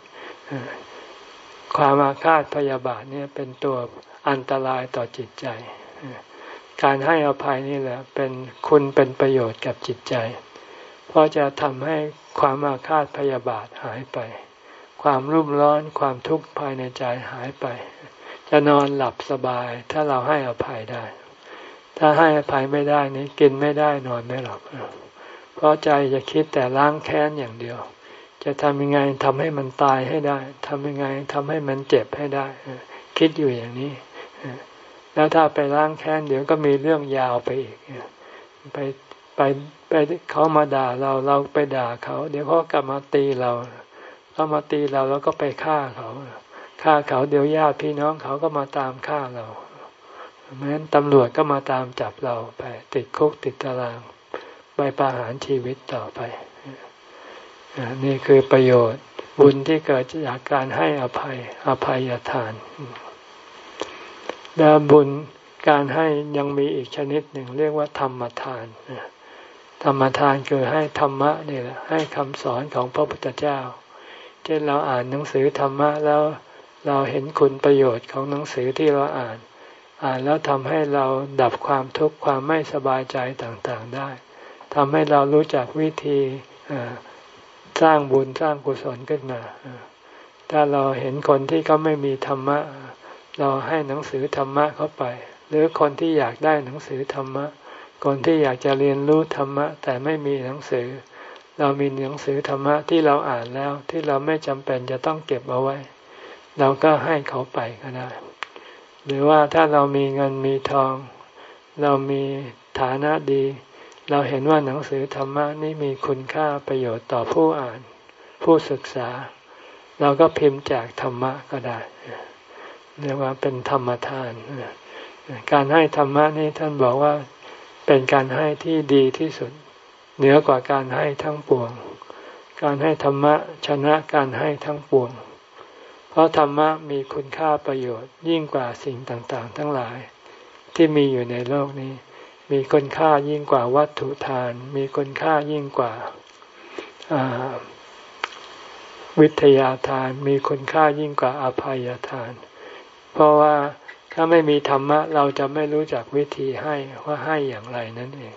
ความอาฆาตพยาบาทเนี่ยเป็นตัวอันตรายต่อจิตใจ การให้อภัยนี่แหละ เป็นคุณเป็นประโยชน์กับจิตใจ เพราะจะทำให้ความอาฆาตพยาบาทหายไป ความรุ่มร้อนความทุกข์ภายในใจหายไป จะนอนหลับสบาย ถ้าเราให้อภัยได้ ถ้าให้อภัยไม่ได้นี้กินไม่ได้นอนไม่หลับ เพราะใจจะคิดแต่ล้างแค้นอย่างเดียว จะทำยังไงทำให้มันตายให้ได้ทำยังไงทำให้มันเจ็บให้ได้ คิดอยู่อย่างนี้แล้วถ้าไปล้างแค้นเดี๋ยวก็มีเรื่องยาวไปอีกไปไปไปเขามาด่าเราเราไปด่าเขา เดี๋ยวเขากลับมาตีเราเขามาตีเราแล้วก็ไปฆ่าเขา ฆ่าเขาเดี๋ยวญาติพี่น้องเขาก็มาตามฆ่าเราเหมือนตำรวจก็มาตามจับเราไป ติดคุกติดตาราง ไปประหารชีวิตต่อไป นี่คือประโยชน์บุญที่เกิดจากการให้อภัย อภัยทาน และบุญการให้ยังมีอีกชนิดหนึ่งเรียกว่าธรรมทาน ธรรมทานคือให้ธรรมะนี่แหละให้คำสอนของพระพุทธเจ้า เช่นเราอ่านหนังสือธรรมะแล้ว เราเห็นคุณประโยชน์ของหนังสือที่เราอ่าน อ่านแล้วทำให้เราดับความทุกข์ความไม่สบายใจต่างๆได้ทำให้เรารู้จักวิธีสร้างบุญสร้างกุศลขึ้นมาถ้าเราเห็นคนที่เขาไม่มีธรรมะ เราให้หนังสือธรรมะเข้าไป หรือคนที่อยากได้หนังสือธรรมะ คนที่อยากจะเรียนรู้ธรรมะ แต่ไม่มีหนังสือ เรามีหนังสือธรรมะที่เราอ่านแล้วที่เราไม่จำเป็นจะต้องเก็บเอาไว้ เราก็ให้เขาไปก็ได้ หรือว่าถ้าเรามีเงินมีทอง เรามีฐานะดี เราเห็นว่าหนังสือธรรมะนี่มีคุณค่าประโยชน์ต่อผู้อ่าน ผู้ศึกษา เราก็พิมพ์แจกธรรมะก็ได้เรียกว่าเป็นธรรมทาน การให้ธรรมะนี่ท่านบอกว่าเป็นการให้ที่ดีที่สุด เหนือกว่าการให้ทั้งปวง การให้ธรรมะชนะการให้ทั้งปวง เพราะธรรมะมีคุณค่าประโยชน์ยิ่งกว่าสิ่งต่างๆ ทั้งหลาย ที่มีอยู่ในโลกนี้ มีคุณค่ายิ่งกว่าวัตถุทาน มีคุณค่ายิ่งกว่าวิทยาทานมีคุณค่ายิ่งกว่าอภัยทาน เพราะว่าถ้าไม่มีธรรมะ เราจะไม่รู้จักวิธีให้ว่าให้อย่างไรนั่นเอง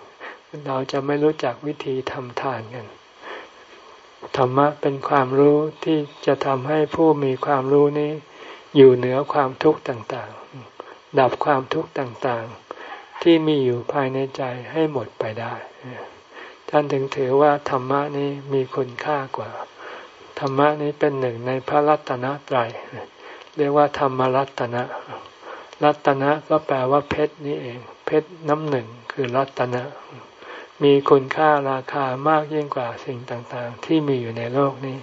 เราจะไม่รู้จักวิธีทำทานกัน ธรรมะเป็นความรู้ที่จะทำให้ผู้มีความรู้นี้ อยู่เหนือความทุกข์ต่างๆ ดับความทุกข์ต่างๆ ที่มีอยู่ภายในใจให้หมดไปได้ ท่านถึงถือว่าธรรมะนี้มีคุณค่ากว่า ธรรมะนี้เป็นหนึ่งในพระรัตนตรัยเรียกว่าธรรมรัตนะ รัตนะก็แปลว่าเพชรนี่เอง เพชรน้ำหนึ่งคือรัตนะ มีคุณค่าราคามากยิ่งกว่าสิ่งต่างๆ ที่มีอยู่ในโลกนี้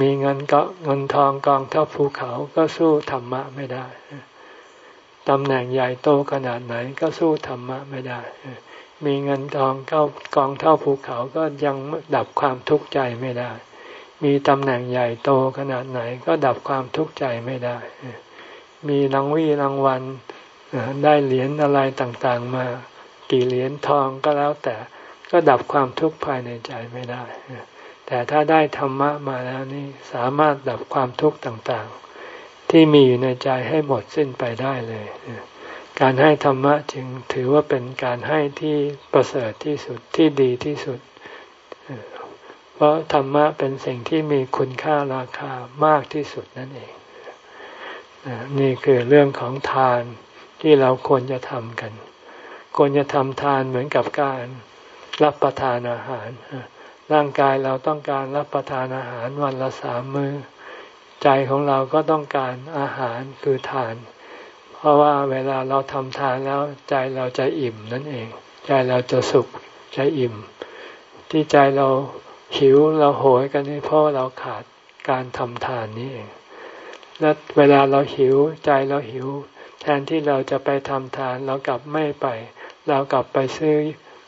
มีเงินก็เงินทองกองเท่าภูเขาก็สู้ธรรมะไม่ได้ตำแหน่งใหญ่โตขนาดไหนก็สู้ธรรมะไม่ได้ มีเงินทองเก้ากองเท่าภูเขาก็ยังดับความทุกข์ใจไม่ได้ มีตำแหน่งใหญ่โตขนาดไหนก็ดับความทุกข์ใจไม่ได้ มีรางวีรางวัลได้เหรียญอะไรต่างๆมา กี่เหรียญทองก็แล้วแต่ก็ดับความทุกข์ภายในใจไม่ได้ แต่ถ้าได้ธรรมะมาแล้วนี่สามารถดับความทุกข์ต่างๆ ที่มีอยู่ในใจให้หมดสิ้นไปได้เลย การให้ธรรมะจึงถือว่าเป็นการให้ที่ประเสริฐที่สุดที่ดีที่สุด เพราะธรรมะเป็นสิ่งที่มีคุณค่าราคามากที่สุดนั่นเอง นี่คือเรื่องของทานที่เราควรจะทำกัน ควรจะทำทานเหมือนกับการรับประทานอาหาร ร่างกายเราต้องการรับประทานอาหารวันละสามมือ้อ ใจของเราก็ต้องการอาหารคือทาน เพราะว่าเวลาเราทำทานแล้วใจเราจะอิ่มนั่นเอง ใจเราจะสุขใจอิ่ม ที่ใจเราหิวเราโหยกันนี่เพราะเราขาดการทำทานนี้เอง แล้วเวลาเราหิวใจเราหิว แทนที่เราจะไปทำทานเรากลับไม่ไป เรากลับไปซื้อ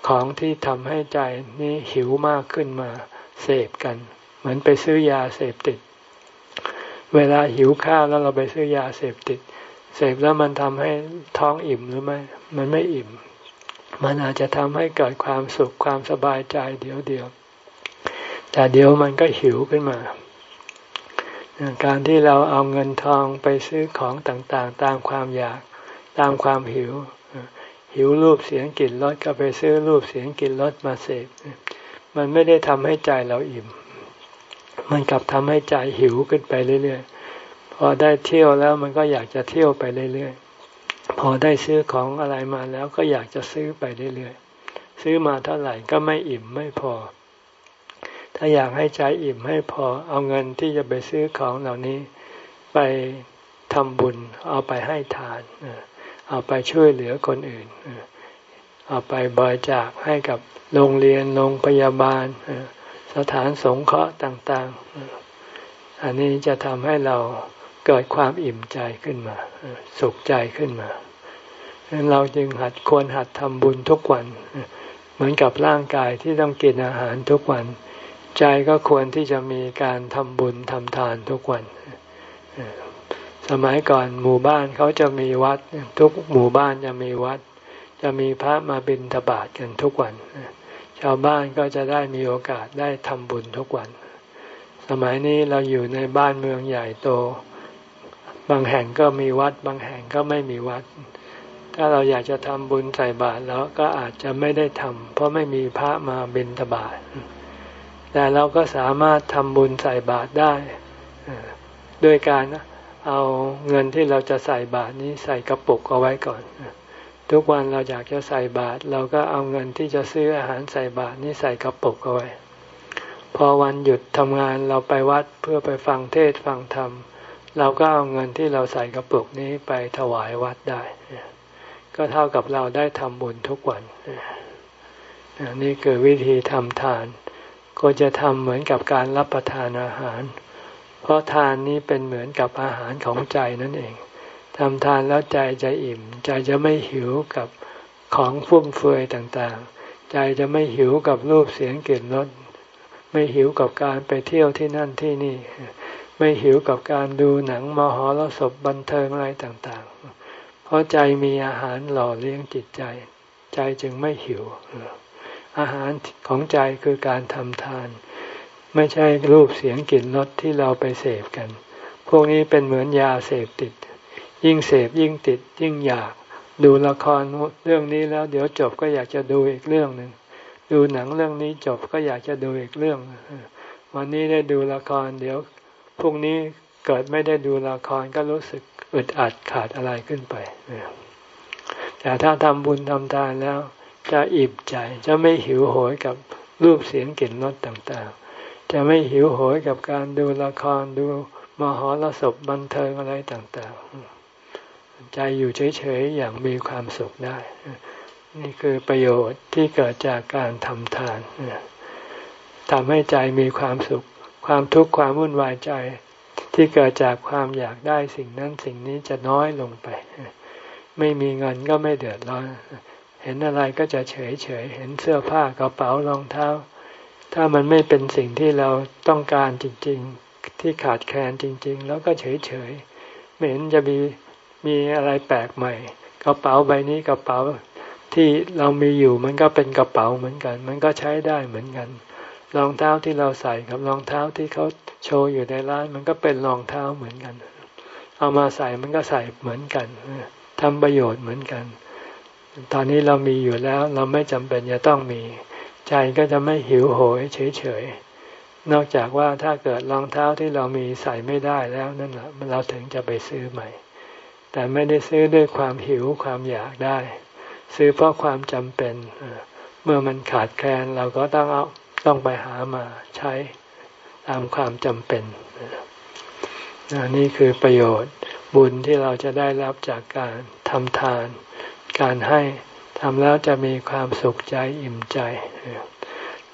ของที่ทำให้ใจนี้หิวมากขึ้นมาเสพกัน เหมือนไปซื้อยาเสพติด เวลาหิวข้าวแล้วเราไปซื้อยาเสพติด เสพแล้วมันทำให้ท้องอิ่มหรือไม่มันไม่อิ่ม มันอาจจะทำให้เกิดความสุขความสบายใจเดี๋ยวเดียวแต่เดี๋ยวมันก็หิวขึ้นมา การที่เราเอาเงินทองไปซื้อของต่างๆ ตามความอยากตามความหิว หิวรูปเสียงกลิ่นรสก็ไปซื้อรูปเสียงกลิ่นรสมาเสพมันไม่ได้ทำให้ใจเราอิ่ม มันกลับทำให้ใจหิวขึ้นไปเรื่อยๆ พอได้เที่ยวแล้วมันก็อยากจะเที่ยวไปเรื่อยๆ พอได้ซื้อของอะไรมาแล้วก็อยากจะซื้อไปเรื่อยๆ ซื้อมาเท่าไหร่ก็ไม่อิ่มไม่พอ ถ้าอยากให้ใจอิ่มให้พอเอาเงินที่จะไปซื้อของเหล่านี้ ไปทำบุญเอาไปให้ทานเเอาไปช่วยเหลือคนอื่น เอาไปบริจาคให้กับโรงเรียนโรงพยาบาล สถานสงเคราะห์ต่างๆ อันนี้จะทำให้เราเกิดความอิ่มใจขึ้นมา สุขใจขึ้นมาเราจึงหัดควรหัดทำบุญทุกวัน เหมือนกับร่างกายที่ต้องกินอาหารทุกวัน ใจก็ควรที่จะมีการทำบุญทำทานทุกวัน สมัยก่อนหมู่บ้านเขาจะมีวัด ทุกหมู่บ้านจะมีวัด จะมีพระมาบิณฑบาตกันทุกวัน ชาวบ้านก็จะได้มีโอกาสได้ทำบุญทุกวัน สมัยนี้เราอยู่ในบ้านเมืองใหญ่โต บางแห่งก็มีวัด บางแห่งก็ไม่มีวัด ถ้าเราอยากจะทำบุญใส่บาตรแล้วก็อาจจะไม่ได้ทำเพราะไม่มีพระมาบิณฑบาตแต่เราก็สามารถทำบุญใส่บาตรได้ด้วยการ เอาเงินที่เราจะใส่บาตรนี้ใส่กระปุกเอาไว้ก่อน ทุกวันเราอยากจะใส่บาตรเราก็เอาเงินที่จะซื้ออาหารใส่บาตรนี้ใส่กระปุกเอาไว้ พอวันหยุดทำงานเราไปวัดเพื่อไปฟังเทศฟังธรรม เราก็เอาเงินที่เราใส่กระปุกนี้ไปถวายวัดได้ ก็เท่ากับเราได้ทำบุญทุกวัน นี่คือวิธีทำทาน ก็จะทำเหมือนกับการรับประทานอาหาร เพราะทานนี้เป็นเหมือนกับอาหารของใจนั่นเองทำทานแล้วใจจะอิ่ม ใจจะไม่หิวกับของฟุ่มเฟือยต่างๆ ใจจะไม่หิวกับรูปเสียงกลิ่นรสไม่หิวกับการไปเที่ยวที่นั่นที่นี่ ไม่หิวกับการดูหนังมหรสพบันเทิงอะไรต่างๆ เพราะใจมีอาหารหล่อเลี้ยงจิตใจ ใจจึงไม่หิว อาหารของใจคือการทำทาน ไม่ใช่รูปเสียงกลิ่นรสที่เราไปเสพกัน พวกนี้เป็นเหมือนยาเสพติด ยิ่งเสพยิ่งติดยิ่งอยาก ดูละครเรื่องนี้แล้ว เดี๋ยวจบก็อยากจะดูอีกเรื่องหนึ่ง ดูหนังเรื่องนี้จบก็อยากจะดูอีกเรื่อง วันนี้ได้ดูละคร เดี๋ยวพรุ่งนี้เกิดไม่ได้ดูละครก็รู้สึกอึดอัดขาดอะไรขึ้นไป แต่ถ้าทำบุญทำทานแล้ว จะอิ่มใจจะไม่หิวโหยกับรูปเสียงกลิ่นรสต่างๆ จะไม่หิวโหยกับการดูละครดูมหรสพบันเทิงอะไรต่างๆ ใจอยู่เฉยๆอย่างมีความสุขได้ นี่คือประโยชน์ที่เกิดจากการทำทานทำให้ใจมีความสุข ความทุกข์ความวุ่นวายใจที่เกิดจากความอยากได้สิ่งนั้นสิ่งนี้จะน้อยลงไป ไม่มีเงินก็ไม่เดือดร้อน เห็นอะไรก็จะเฉยเฉย เห็นเสื้อผ้ากระเป๋ารองเท้า ถ้ามันไม่เป็นสิ่งที่เราต้องการจริง ๆ ที่ขาดแคลนจริง ๆ แล้วก็เฉยเฉยไม่เห็นจะมีมีอะไรแปลกใหม่ กระเป๋าใบนี้กระเป๋าที่เรามีอยู่มันก็เป็นกระเป๋าเหมือนกัน มันก็ใช้ได้เหมือนกัน รองเท้าที่เราใส่กับรองเท้าที่เขาโชว์อยู่ในร้าน มันก็เป็นรองเท้าเหมือนกัน เอามาใส่มันก็ใส่เหมือนกันทำประโยชน์เหมือนกัน ตอนนี้เรามีอยู่แล้วเราไม่จำเป็นจะต้องมี ใจก็จะไม่หิวโหยเฉยๆ นอกจากว่าถ้าเกิดรองเท้าที่เรามีใส่ไม่ได้แล้วนั่นแหละเราถึงจะไปซื้อใหม่ แต่ไม่ได้ซื้อด้วยความหิวความอยากได้ ซื้อเพราะความจำเป็นเมื่อมันขาดแคลนเราก็ต้องเอาต้องไปหามาใช้ตามความจำเป็นนี่คือประโยชน์บุญที่เราจะได้รับจากการทำทาน การให้ ทำแล้วจะมีความสุขใจอิ่มใจ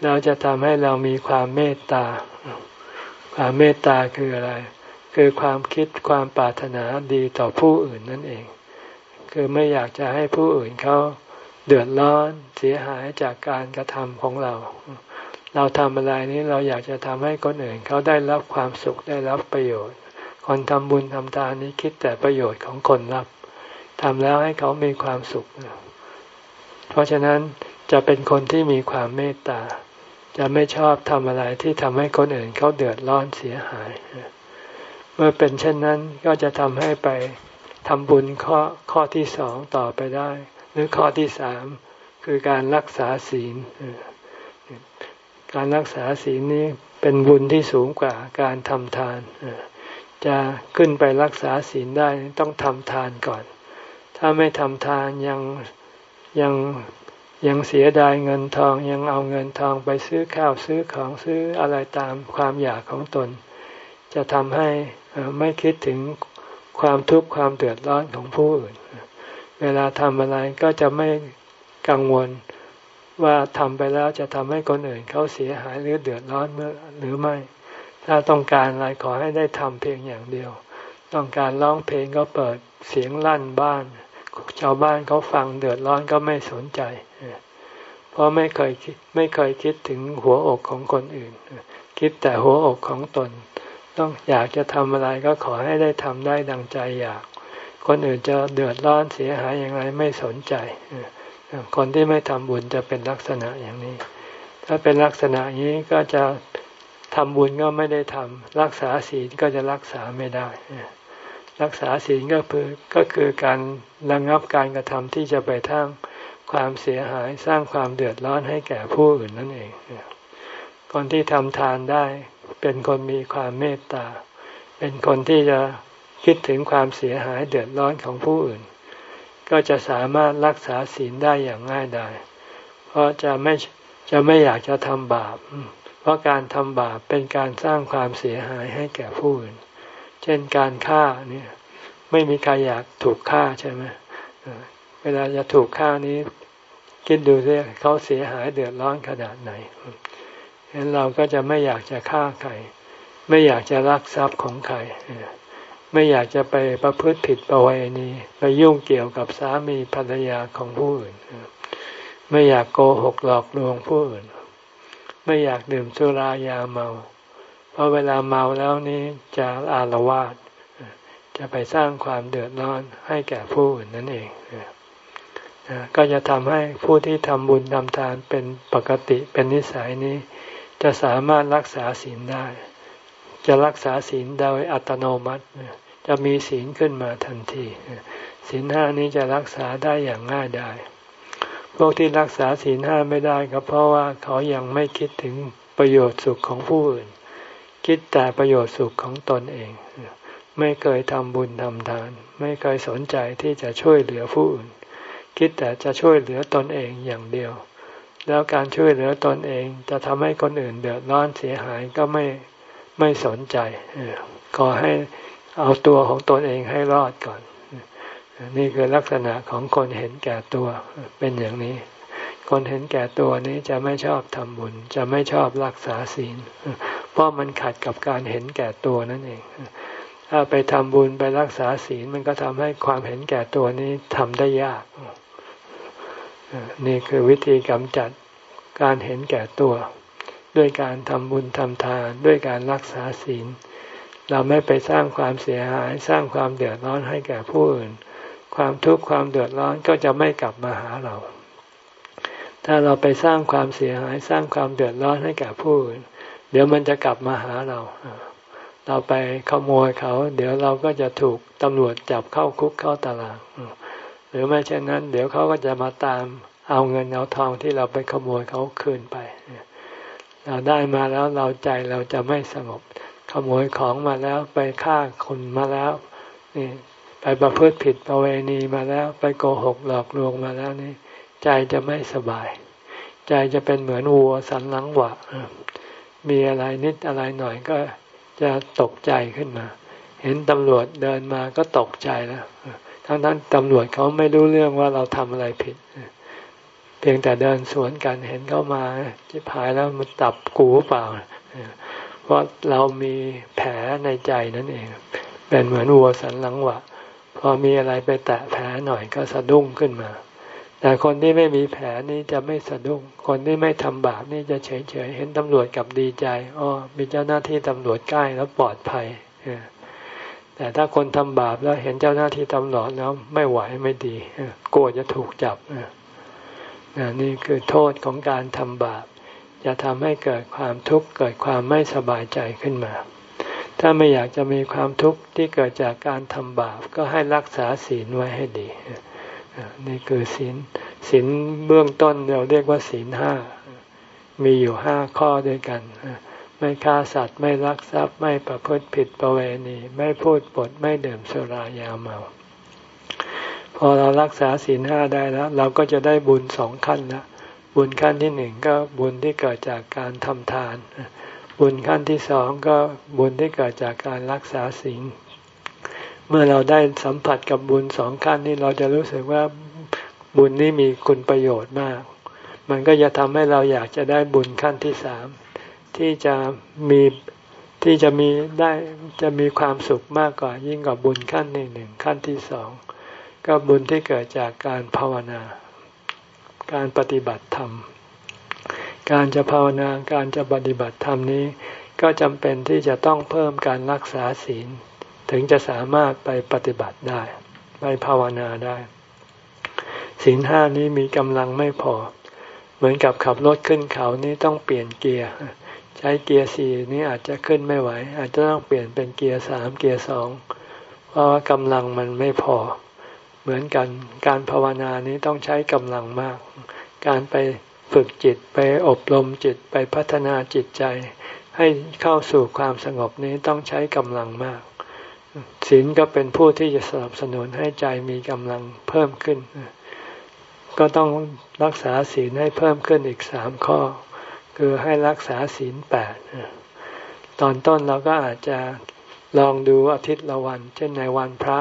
เราจะทำให้เรามีความเมตตา ความเมตตาคืออะไร คือความคิดความปรารถนาดีต่อผู้อื่นนั่นเอง คือไม่อยากจะให้ผู้อื่นเขาเดือดร้อนเสียหายจากการกระทำของเรา เราทำอะไรนี้เราอยากจะทำให้คนอื่นเขาได้รับความสุขได้รับประโยชน์ คนทำบุญทำทานนี้คิดแต่ประโยชน์ของคนรับทำแล้วให้เขามีความสุข เพราะฉะนั้นจะเป็นคนที่มีความเมตตา จะไม่ชอบทำอะไรที่ทำให้คนอื่นเขาเดือดร้อนเสียหาย เมื่อเป็นเช่นนั้นก็จะทำให้ไปทำบุญข้อข้อที่สองต่อไปได้ หรือข้อที่สามคือการรักษาศีล การรักษาศีลนี้เป็นบุญที่สูงกว่าการทำทาน จะขึ้นไปรักษาศีลได้ต้องทำทานก่อน ถ้าไม่ทำทานยัง ยังยังเสียดายเงินทองยังเอาเงินทองไปซื้อข้าวซื้อของซื้ออะไรตามความอยากของตน จะทำให้ไม่คิดถึงความทุกข์ความเดือดร้อนของผู้อื่น เวลาทำอะไรก็จะไม่กังวลว่าทำไปแล้วจะทำให้คนอื่นเขาเสียหายหรือเดือดร้อนเมื่อหรือไม่ ถ้าต้องการอะไรขอให้ได้ทำเพียงอย่างเดียว ต้องการร้องเพลงก็เปิดเสียงลั่นบ้าน ชาวบ้านเขาฟังเดือดร้อนก็ไม่สนใจ เพราะไม่เคยไม่เคยคิดถึงหัวอกของคนอื่น คิดแต่หัวอกของตน ต้องอยากจะทำอะไรก็ขอให้ได้ทำได้ดังใจอยาก คนอื่นจะเดือดร้อนเสียหายอย่างไรไม่สนใจ คนที่ไม่ทำบุญจะเป็นลักษณะอย่างนี้ ถ้าเป็นลักษณะนี้ก็จะทำบุญก็ไม่ได้ทำรักษาศีลก็จะรักษาไม่ได้ รักษาศีลก็คือก็คือการระงับการกระทำที่จะไปทั้งความเสียหายสร้างความเดือดร้อนให้แก่ผู้อื่นนั่นเอง คนที่ทำทานได้ เป็นคนมีความเมตตา เป็นคนที่จะคิดถึงความเสียหายเดือดร้อนของผู้อื่น ก็จะสามารถรักษาศีลได้อย่างง่ายดายเพราะจะไม่จะไม่อยากจะทำบาป เพราะการทำบาปเป็นการสร้างความเสียหายให้แก่ผู้อื่น เช่นการฆ่าเนี่ย ไม่มีใครอยากถูกฆ่าใช่ไหมเวลาจะถูกฆ่านี้ คิดดูสิเขาเสียหายเดือดร้อนขนาดไหนฉะนั้นเราก็จะไม่อยากจะฆ่าใคร ไม่อยากจะรักทรัพย์ของใครไม่อยากจะไปประพฤติผิดประเวณีไปยุ่งเกี่ยวกับสามีภรรยาของผู้อื่นไม่อยากโกหกหลอกลวงผู้อื่น ไม่อยากดื่มสุรายาเมา เพราะเวลาเมาแล้วนี้จะอาละวาดจะไปสร้างความเดือดร้อนให้แก่ผู้อื่นนั่นเองก็จะทำให้ผู้ที่ทำบุญทำทานเป็นปกติเป็นนิสัยนี้ จะสามารถรักษาศีลได้ จะรักษาศีลโดยอัตโนมัติ จะมีศีลขึ้นมาทันทีศีลห้านี้จะรักษาได้อย่างง่ายได้พวกที่รักษาศีลห้าไม่ได้ก็เพราะว่าเขายังไม่คิดถึงประโยชน์สุขของผู้อื่น คิดแต่ประโยชน์สุขของตนเอง ไม่เคยทำบุญทำทาน ไม่เคยสนใจที่จะช่วยเหลือผู้อื่น คิดแต่จะช่วยเหลือตนเองอย่างเดียว แล้วการช่วยเหลือตนเองจะทำให้คนอื่นเดือดร้อนเสียหายก็ไม่ไม่สนใจขอให้เอาตัวของตนเองให้รอดก่อน นี่คือลักษณะของคนเห็นแก่ตัวเป็นอย่างนี้ คนเห็นแก่ตัวนี้จะไม่ชอบทำบุญ จะไม่ชอบรักษาศีล เพราะมันขัดกับการเห็นแก่ตัวนั่นเอง ถ้าไปทำบุญไปรักษาศีลมันก็ทำให้ความเห็นแก่ตัวนี้ทำได้ยาก นี่คือวิธีกำจัดการเห็นแก่ตัว ด้วยการทำบุญทำทาน ด้วยการรักษาศีล เราไม่ไปสร้างความเสียหาย สร้างความเดือดร้อนให้แก่ผู้อื่น ความทุกข์ความเดือดร้อนก็จะไม่กลับมาหาเรา ถ้าเราไปสร้างความเสียหายสร้างความเดือดร้อนให้แก่ผู้อื่น เดี๋ยวมันจะกลับมาหาเรา เราไปขโมยเขา เดี๋ยวเราก็จะถูกตำรวจจับเข้าคุกเข้าตาราง หรือไม่เช่นนั้น เดี๋ยวเขาก็จะมาตามเอาเงินเอาทองที่เราไปขโมยเขาคืนไป เราได้มาแล้วเราใจเราจะไม่สงบ ขโมยของมาแล้วไปฆ่าคนมาแล้วนี่ไปประพฤติผิดประเวณีมาแล้ว ไปโกหกหลอกลวงมาแล้วนี่ ใจจะไม่สบาย ใจจะเป็นเหมือนวัวสันหลังหวะมีอะไรนิดอะไรหน่อยก็จะตกใจขึ้นมา เห็นตำรวจเดินมาก็ตกใจแล้วทั้งนั้นตำรวจเขาไม่รู้เรื่องว่าเราทำอะไรผิดเพียงแต่เดินสวนกันเห็นเขามาจิพายแล้วมันตับกูเปล่าเพราะเรามีแผลในใจนั่นเอง เป็นเหมือนวัวสันหลังหวะพอมีอะไรไปแตะแผลหน่อยก็สะดุ้งขึ้นมา แต่คนที่ไม่มีแผลนี่จะไม่สะดุ้ง คนที่ไม่ทำบาปนี่จะเฉยเฉยเห็นตำรวจกับดีใจอ๋อมีเจ้าหน้าที่ตำรวจใกล้แล้วปลอดภัยแต่ถ้าคนทำบาปแล้วเห็นเจ้าหน้าที่ตำรวจแล้วไม่ไหวไม่ดีกลัวจะถูกจับนี่คือโทษของการทำบาป จะทำให้เกิดความทุกข์เกิดความไม่สบายใจขึ้นมา ถ้าไม่อยากจะมีความทุกข์ที่เกิดจากการทำบาปก็ให้รักษาศีลไว้ให้ดี นี่คือศีลศีลเบื้องต้นเราเรียกว่าศีลห้ามีอยู่ห้าข้อด้วยกัน ไม่ฆ่าสัตว์ไม่ลักทรัพย์ไม่ประพฤติผิดประเวณี ไม่พูดปดไม่ดื่มสุรายาเมาพอเรารักษาศีลห้าได้แล้ว เราก็จะได้บุญสองขั้นนะบุญขั้นที่หนึ่งก็บุญที่เกิดจากการทำทาน บุญขั้นที่สองก็บุญที่เกิดจากการรักษาศีล เมื่อเราได้สัมผัสกับบุญสองขั้นนี้เราจะรู้สึกว่าบุญนี้มีคุณประโยชน์มาก มันก็จะทำให้เราอยากจะได้บุญขั้นที่สามที่จะมีที่จะมีได้จะมีความสุขมากกว่ายิ่งกว่าบุญขั้นหนึ่หนึ่งขั้นที่สองก็บุญที่เกิดจากการภาวนา การปฏิบัติธรรม การจะภาวนาการจะปฏิบัติธรรมนี้ ก็จำเป็นที่จะต้องเพิ่มการรักษาศีล ถึงจะสามารถไปปฏิบัติได้ ไปภาวนาได้ศีลห้านี้มีกำลังไม่พอ เหมือนกับขับรถขึ้นเขานี้ต้องเปลี่ยนเกียร์ ใช้เกียร์สี่นี้อาจจะขึ้นไม่ไหว อาจจะต้องเปลี่ยนเป็นเกียร์สามเกียร์สองเพราะว่ากำลังมันไม่พอ เหมือนกันการภาวนานี้ต้องใช้กำลังมาก การไปฝึกจิตไปอบรมจิตไปพัฒนาจิตใจ ให้เข้าสู่ความสงบนี้ต้องใช้กำลังมาก ศีลก็เป็นผู้ที่จะสนับสนุนให้ใจมีกำลังเพิ่มขึ้น ก็ต้องรักษาศีลให้เพิ่มขึ้นอีกสามข้อ คือให้รักษาศีลแปดตอนต้นเราก็อาจจะลองดูอาทิตย์ละวัน เช่นในวันพระ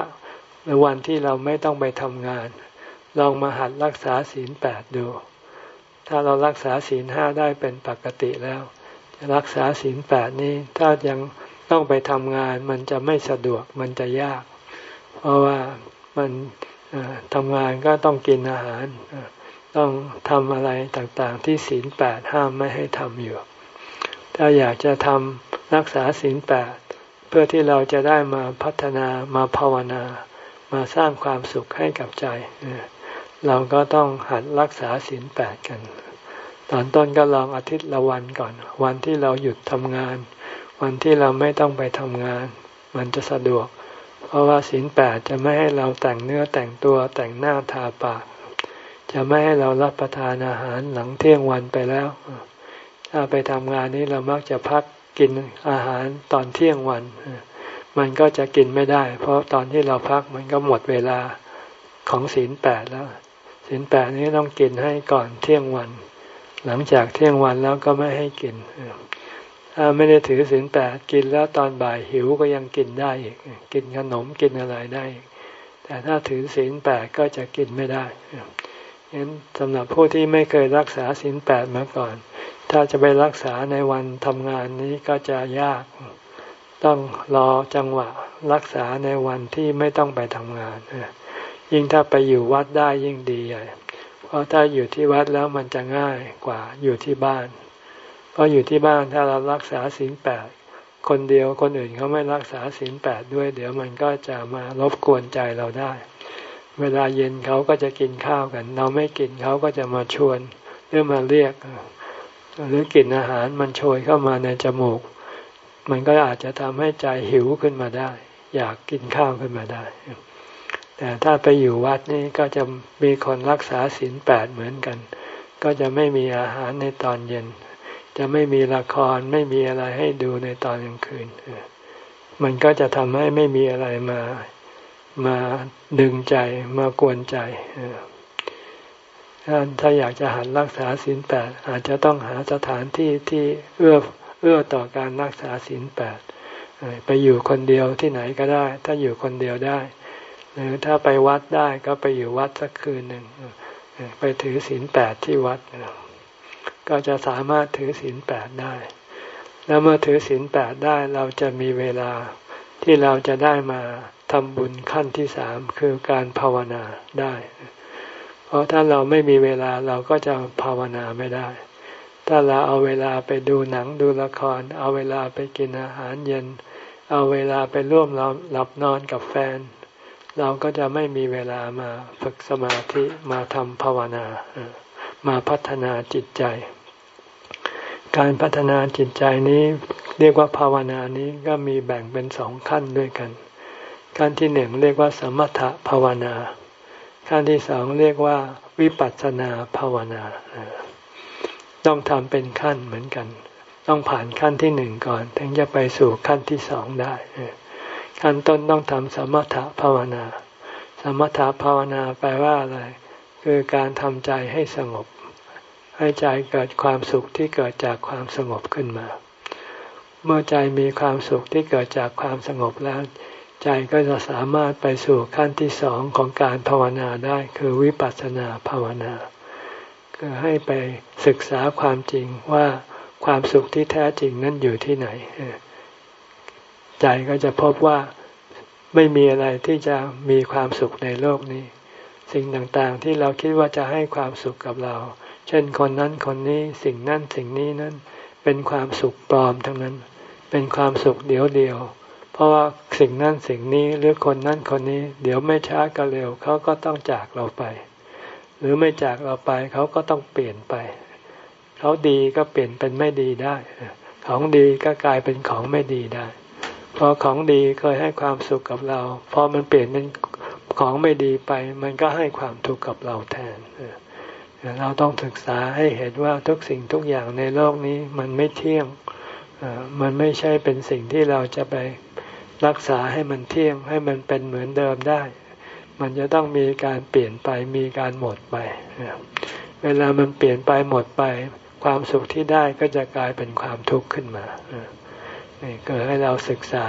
หรือวันที่เราไม่ต้องไปทำงาน ลองมาหัดรักษาศีลแปดดู ถ้าเรารักษาศีลห้าได้เป็นปกติแล้ว จะรักษาศีลแปดนี้ถ้ายัง ต้องไปทำงานมันจะไม่สะดวกมันจะยาก เพราะว่ามันทำงานก็ต้องกินอาหาร ต้องทำอะไรต่างๆ ที่ศีลแปดห้ามไม่ให้ทำอยู่ ถ้าอยากจะทำรักษาศีลแปดเพื่อที่เราจะได้มาพัฒนามาภาวนา มาสร้างความสุขให้กับใจ เราก็ต้องหัดรักษาศีลแปดกัน ตอนต้นก็ลองอาทิตย์ละวันก่อน วันที่เราหยุดทำงาน วันที่เราไม่ต้องไปทำงาน มันจะสะดวก เพราะว่าศีลแปดจะไม่ให้เราแต่งเนื้อแต่งตัวแต่งหน้าทาปาก จะไม่ให้เรารับประทานอาหารหลังเที่ยงวันไปแล้ว ถ้าไปทำงานนี้เรามักจะพักกินอาหารตอนเที่ยงวัน มันก็จะกินไม่ได้ เพราะตอนที่เราพักมันก็หมดเวลาของศีลแปดแล้วศีลแปดนี้ต้องกินให้ก่อนเที่ยงวัน หลังจากเที่ยงวันแล้วก็ไม่ให้กิน ไม่ได้ถือศีลแปดกินแล้วตอนบ่ายหิวก็ยังกินได้อีกกินขนมกินอะไรได้ แต่ถ้าถือศีลแปดก็จะกินไม่ได้ฉะนั้นสำหรับผู้ที่ไม่เคยรักษาศีลแปดมาก่อน ถ้าจะไปรักษาในวันทำงานนี้ก็จะยาก ต้องรอจังหวะรักษาในวันที่ไม่ต้องไปทำงาน ยิ่งถ้าไปอยู่วัดได้ยิ่งดีใหญ่เพราะถ้าอยู่ที่วัดแล้วมันจะง่ายกว่าอยู่ที่บ้าน ราะอยู่ที่บ้านถ้าเรารักษาศีลแปดคนเดียวคนอื่นเขาไม่รักษาศีลแปดด้วย เดี๋ยวมันก็จะมารบกวนใจเราได้ เวลาเย็นเขาก็จะกินข้าวกัน เราไม่กินเขาก็จะมาชวนหรือมาเรียก หรือกลิ่นอาหารมันโชยเข้ามาในจมูก มันก็อาจจะทำให้ใจหิวขึ้นมาได้ อยากกินข้าวขึ้นมาได้ แต่ถ้าไปอยู่วัดนี่ก็จะมีคนรักษาศีลแปดเหมือนกัน ก็จะไม่มีอาหารในตอนเย็น จะไม่มีละครไม่มีอะไรให้ดูในตอนกลางคืน มันก็จะทำให้ไม่มีอะไรมามาดึงใจมากวนใจถ้าถ้าอยากจะหันรักษาศีลแปดอาจจะต้องหาสถานที่ที่เอื้อเอื้อต่อการรักษาศีลแปดไปอยู่คนเดียวที่ไหนก็ได้ ถ้าอยู่คนเดียวได้ หรือถ้าไปวัดได้ก็ไปอยู่วัดสักคืนหนึ่งไปถือศีลแปดที่วัด ก็จะสามารถถือศีลแปดได้ แล้วเมื่อถือศีลแปดได้เราจะมีเวลาที่เราจะได้มาทำบุญขั้นที่สามคือการภาวนาได้ เพราะถ้าเราไม่มีเวลาเราก็จะภาวนาไม่ได้ ถ้าเราเอาเวลาไปดูหนังดูละคร เอาเวลาไปกินอาหารเย็น เอาเวลาไปร่วมเราหลับนอนกับแฟน เราก็จะไม่มีเวลามาฝึกสมาธิมาทำภาวนา มาพัฒนาจิตใจ การพัฒนาจิตใจนี้เรียกว่าภาวนานี้ก็มีแบ่งเป็นสองขั้นด้วยกัน ขั้นที่หนึ่งเรียกว่าสมถภาวนา ขั้นที่สองเรียกว่าวิปัสสนาภาวนา ต้องทำเป็นขั้นเหมือนกัน ต้องผ่านขั้นที่หนึ่งก่อน ถึงจะไปสู่ขั้นที่สองได้ ขั้นต้นต้องทำสมถะภาวนา สมถะภาวนาแปลว่าอะไร คือการทำใจให้สงบ ให้ใจเกิดความสุขที่เกิดจากความสงบขึ้นมา เมื่อใจมีความสุขที่เกิดจากความสงบแล้ว ใจก็จะสามารถไปสู่ขั้นที่สองของการภาวนาได้คือวิปัสสนาภาวนา คือให้ไปศึกษาความจริงว่าความสุขที่แท้จริงนั้นอยู่ที่ไหน ใจก็จะพบว่าไม่มีอะไรที่จะมีความสุขในโลกนี้ สิ่งต่างๆที่เราคิดว่าจะให้ความสุขกับเรา เช่นคนนั้นคนนี้สิ่งนั้นสิ่งนี้นั้น เป็นความสุขปลอมทั้งนั้น เป็นความสุขเดียวเดียวพราะว่าสิ่งนั้นสิ่งนี้หรือคนนั้นคนนี้ เดี๋ยวไม่ช้าก็เร็วเขาก็ต้องจากเราไป หรือไม่จากเราไปเขาก็ต้องเปลี่ยนไป เขาดีก็เปลี่ยนเป็นไม่ดีได้ ของดีก็กลายเป็นของไม่ดีได้พอของดีเคยให้ความสุขกับเรา พอมันเปลี่ยนเป็นของไม่ดีไป มันก็ให้ความทุกข์กับเราแทน เราต้องศึกษาให้เห็นว่าทุกสิ่งทุกอย่างในโลกนี้มันไม่เที่ยงมันไม่ใช่เป็นสิ่งที่เราจะไปรักษาให้มันเที่ยง ให้มันเป็นเหมือนเดิมได้ มันจะต้องมีการเปลี่ยนไปมีการหมดไป เวลามันเปลี่ยนไปหมดไป ความสุขที่ได้ก็จะกลายเป็นความทุกข์ขึ้นมานี่ก็ให้เราศึกษา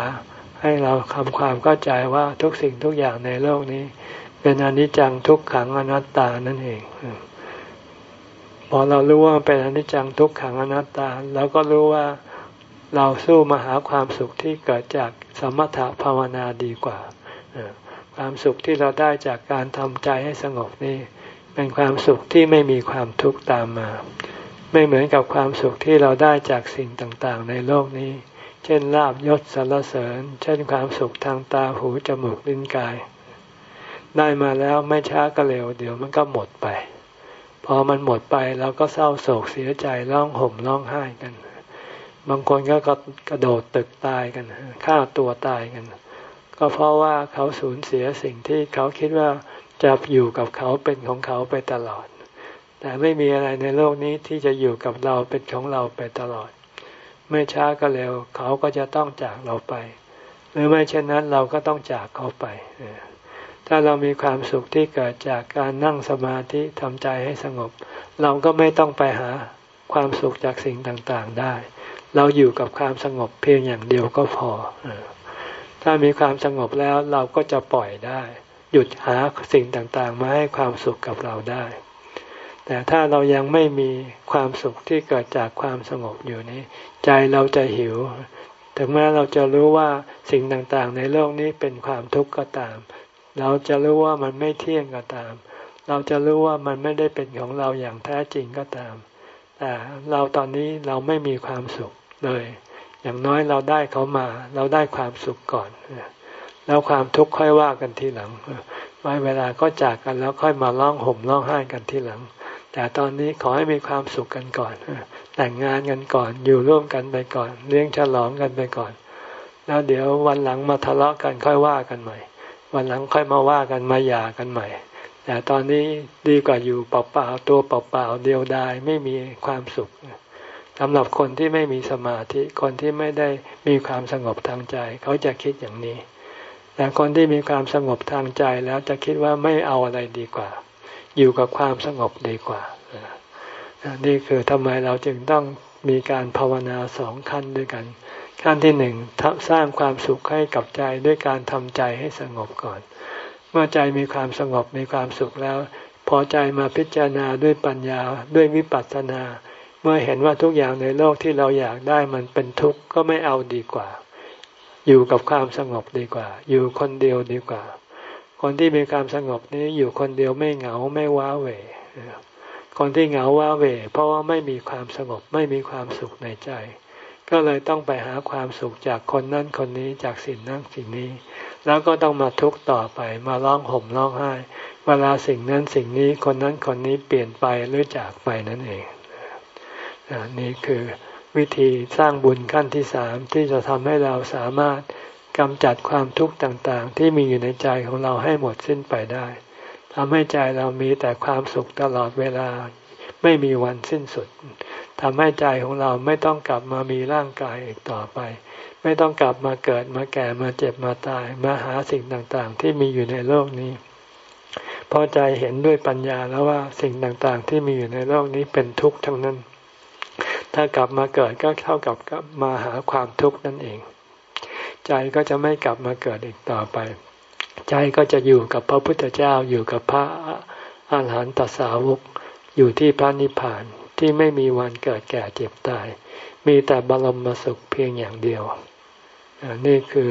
ให้เราทำความเข้าใจว่าทุกสิ่งทุกอย่างในโลกนี้ เป็นอนิจจังทุกขังอนัตตานั่นเอง พอเรารู้ว่าเป็นอนิจจังทุกขังอนัตตาเราก็รู้ว่าเราสู้มาหาความสุขที่เกิดจากสมถะภาวนาดีกว่า ความสุขที่เราได้จากการทำใจให้สงบนี่ เป็นความสุขที่ไม่มีความทุกข์ตามมา ไม่เหมือนกับความสุขที่เราได้จากสิ่งต่างๆ ในโลกนี้ เช่นลาบยศสรรเสริญ เช่นความสุขทางตาหูจมูกลิ้นกาย ได้มาแล้วไม่ช้าก็เร็วเดี๋ยวมันก็หมดไป อมันหมดไปเราก็เศร้าโศกเสียใจร้องห่มร้องไห้กัน บางคนก็กระโดดตึกตายกันฆ่าตัวตายกัน ก็เพราะว่าเขาสูญเสียสิ่งที่เขาคิดว่าจะอยู่กับเขาเป็นของเขาไปตลอด แต่ไม่มีอะไรในโลกนี้ที่จะอยู่กับเราเป็นของเราไปตลอด ไม่ช้าก็เร็ว เขาก็จะต้องจากเราไป หรือไม่เช่นนั้นเราก็ต้องจากเขาไป ถ้าเรามีความสุขที่เกิดจากการนั่งสมาธิทำใจให้สงบ เราก็ไม่ต้องไปหาความสุขจากสิ่งต่างๆได้ เราอยู่กับความสงบเพียงอย่างเดียวก็พอ ถ้ามีความสงบแล้วเราก็จะปล่อยได้ หยุดหาสิ่งต่างๆ มาให้ความสุขกับเราได้ แต่ถ้าเรายังไม่มีความสุขที่เกิดจากความสงบอยู่นี้ ใจเราจะหิว ถึงแม้เราจะรู้ว่าสิ่งต่างๆ ในโลกนี้เป็นความทุกข์ก็ตาม เราจะรู้ว่ามันไม่เที่ยงก็ตาม เราจะรู้ว่ามันไม่ได้เป็นของเราอย่างแท้จริงก็ตาม แต่เราตอนนี้เราไม่มีความสุขเลย อย่างน้อยเราได้เขามา เราได้ความสุขก่อน แล้วความทุกข์ค่อยว่ากันทีหลัง ไว้เวลาก็จากกันแล้วค่อยมาร้องห่มร้องไห้กันทีหลัง แต่ตอนนี้ขอให้มีความสุขกันก่อน แต่งงานกันก่อน อยู่ร่วมกันไปก่อน เลี้ยงฉลองกันไปก่อน แล้วเดี๋ยววันหลังมาทะเลาะกันค่อยว่ากันใหม่ วันหลังค่อยมาว่ากันมาหย่ากันใหม่ แต่ตอนนี้ดีกว่าอยู่เปล่าๆตัวเปล่าๆเดียวดายไม่มีความสุขสำหรับคนที่ไม่มีสมาธิคนที่ไม่ได้มีความสงบทางใจ เขาจะคิดอย่างนี้ แต่คนที่มีความสงบทางใจแล้วจะคิดว่าไม่เอาอะไรดีกว่า อยู่กับความสงบดีกว่านี่คือทำไมเราจึงต้องมีการภาวนาสองขั้นด้วยกัน ขั้นที่หนึ่งสร้างความสุขให้กับใจด้วยการทำใจให้สงบก่อน เมื่อใจมีความสงบมีความสุขแล้ว พอใจมาพิจารณาด้วยปัญญาด้วยวิปัสสนา เมื่อเห็นว่าทุกอย่างในโลกที่เราอยากได้มันเป็นทุกข์ก็ไม่เอาดีกว่า อยู่กับความสงบดีกว่า อยู่คนเดียวดีกว่า คนที่มีความสงบนี้อยู่คนเดียวไม่เหงาไม่ว้าเหวคนที่เหงาว้าเหวเพราะว่าไม่มีความสงบไม่มีความสุขในใจ ก็เลยต้องไปหาความสุขจากคนนั้นคนนี้จากสิ่งนั้นสิ่งนี้ แล้วก็ต้องมาทุกข์ต่อไปมาร้องห่มร้องไห้ เวลาสิ่งนั้นสิ่งนี้คนนั้นคนนี้เปลี่ยนไปหรือจากไปนั่นเองนี่คือวิธีสร้างบุญขั้นที่สามที่จะทำให้เราสามารถกำจัดความทุกข์ต่างๆ ที่มีอยู่ในใจของเราให้หมดสิ้นไปได้ทำให้ใจเรามีแต่ความสุขตลอดเวลาไม่มีวันสิ้นสุด ทำให้ใจของเราไม่ต้องกลับมามีร่างกายอีกต่อไป ไม่ต้องกลับมาเกิดมาแก่มาเจ็บมาตาย มาหาสิ่งต่างๆ ที่มีอยู่ในโลกนี้พอใจเห็นด้วยปัญญาแล้วว่าสิ่งต่างๆ ที่มีอยู่ในโลกนี้เป็นทุกข์ทั้งนั้น ถ้ากลับมาเกิดก็เท่ากับกับมาหาความทุกข์นั่นเอง ใจก็จะไม่กลับมาเกิดอีกต่อไป ใจก็จะอยู่กับพระพุทธเจ้าอยู่กับพระอาหารหันตสาวกอยู่ที่พระนิพพาน ที่ไม่มีวันเกิดแก่เจ็บตาย มีแต่บรมสุขเพียงอย่างเดียว นี่คือ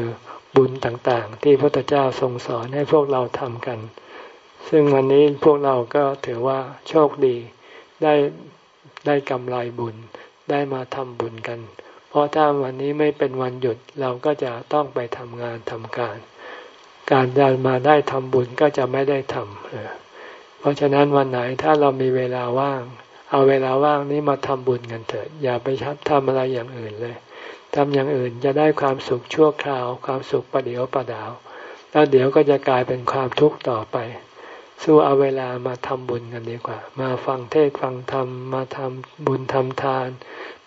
บุญต่างๆ ที่พระพุทธเจ้าทรงสอนให้พวกเราทำกัน ซึ่งวันนี้พวกเราก็ถือว่าโชคดีได้ได้กำไรบุญได้มาทำบุญกัน เพราะถ้าวันนี้ไม่เป็นวันหยุดเราก็จะต้องไปทำงานทำการ การเดินมาได้ทำบุญก็จะไม่ได้ทำเพราะฉะนั้นวันไหนถ้าเรามีเวลาว่าง เอาเวลาว่างนี้มาทำบุญกันเถิดอย่าไปชับทำอะไรอย่างอื่นเลยทำอย่างอื่นจะได้ความสุขชั่วคราว ความสุขประเดียวประดาว แล้วเดี๋ยวก็จะกลายเป็นความทุกข์ต่อไป สู้เอาเวลามาทำบุญกันดีกว่า มาฟังเทศฟังธรรมมาทำบุญทำทาน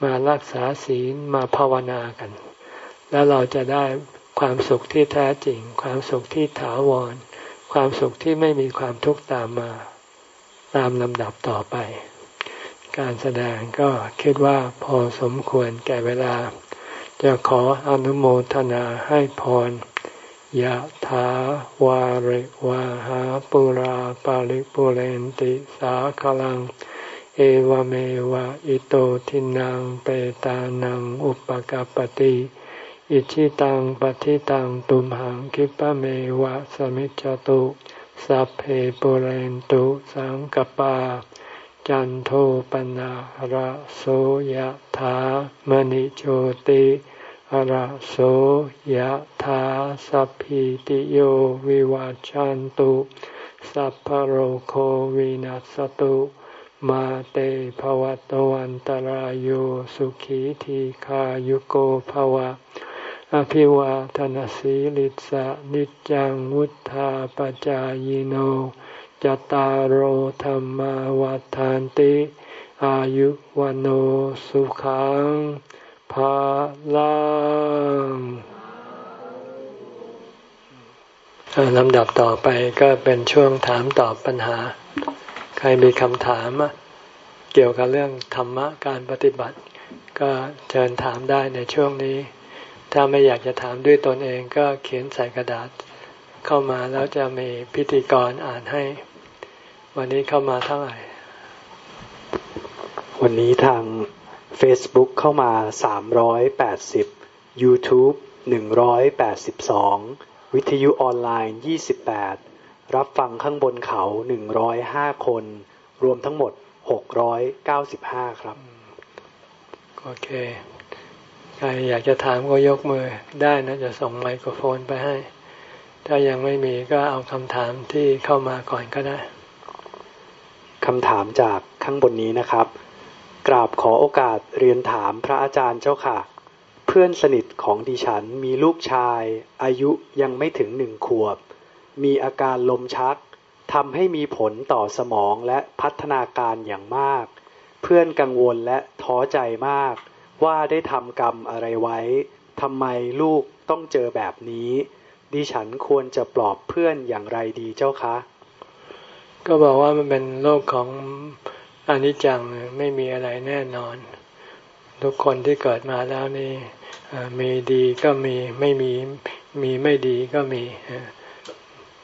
มารักษาศีลมาภาวนากัน แล้วเราจะได้ความสุขที่แท้จริง ความสุขที่ถาวร ความสุขที่ไม่มีความทุกข์ตามมา ตามลำดับต่อไป การแสดงก็คิดว่าพอสมควรแก่เวลา จะขออนุโมทนาให้พรยะถาวาริวาหาปุราปาริปุเรนติสาคลัง เอวเมวะอิโตทินังเปตานังอุปกาปติอิชิตังปฏิตังตุมหังคิปะเมวะสมิจจตุ สัพเพปุเรนตุสังกปา จันโทปนะระโสยถามณิโชติระโสยถาสัพพิติโยวิวัจจันตุสัพพโรโควินัสตุมาเตภวัตวันตารโยสุขีทีขายุโกภวะ อภิวาทนสีลิสะนิจังวุธาปจายโน จตารโหธรรมวาทานติ อายุวันโอสุขังภาลังลำดับต่อไปก็เป็นช่วงถามตอบปัญหา ใครมีคำถามเกี่ยวกับเรื่องธรรมะการปฏิบัติ ก็เชิญถามได้ในช่วงนี้ ถ้าไม่อยากจะถามด้วยตนเองก็เขียนใส่กระดาษเข้ามาแล้วจะมีพิธีกรอ่านให้ วันนี้เข้ามาเท่าไหร่ วันนี้ทาง Facebook เข้ามา 380 YouTube 182 วิทยุออนไลน์ 28 รับฟังข้างบนเขา 105 คน รวมทั้งหมด 695 ครับ โอเค ใครอยากจะถามก็ยกมือได้นะ จะส่งไมโครโฟนไปให้ ถ้ายังไม่มีก็เอาคำถามที่เข้ามาก่อนก็ได้ คำถามจากข้างบนนี้นะครับ กราบขอโอกาสเรียนถามพระอาจารย์เจ้าค่ะ เพื่อนสนิทของดิฉันมีลูกชาย อายุยังไม่ถึงหนึ่งขวบ มีอาการลมชักทำให้มีผลต่อสมองและพัฒนาการอย่างมาก เพื่อนกังวลและท้อใจมาก ว่าได้ทำกรรมอะไรไว้ทำไมลูกต้องเจอแบบนี้ ดิฉันควรจะปลอบเพื่อนอย่างไรดีเจ้าคะ ก็บอกว่ามันเป็นโลกของอนิจจังไม่มีอะไรแน่นอน ทุกคนที่เกิดมาแล้วนี่มีดีก็มีไม่มีมีไม่ดีก็มี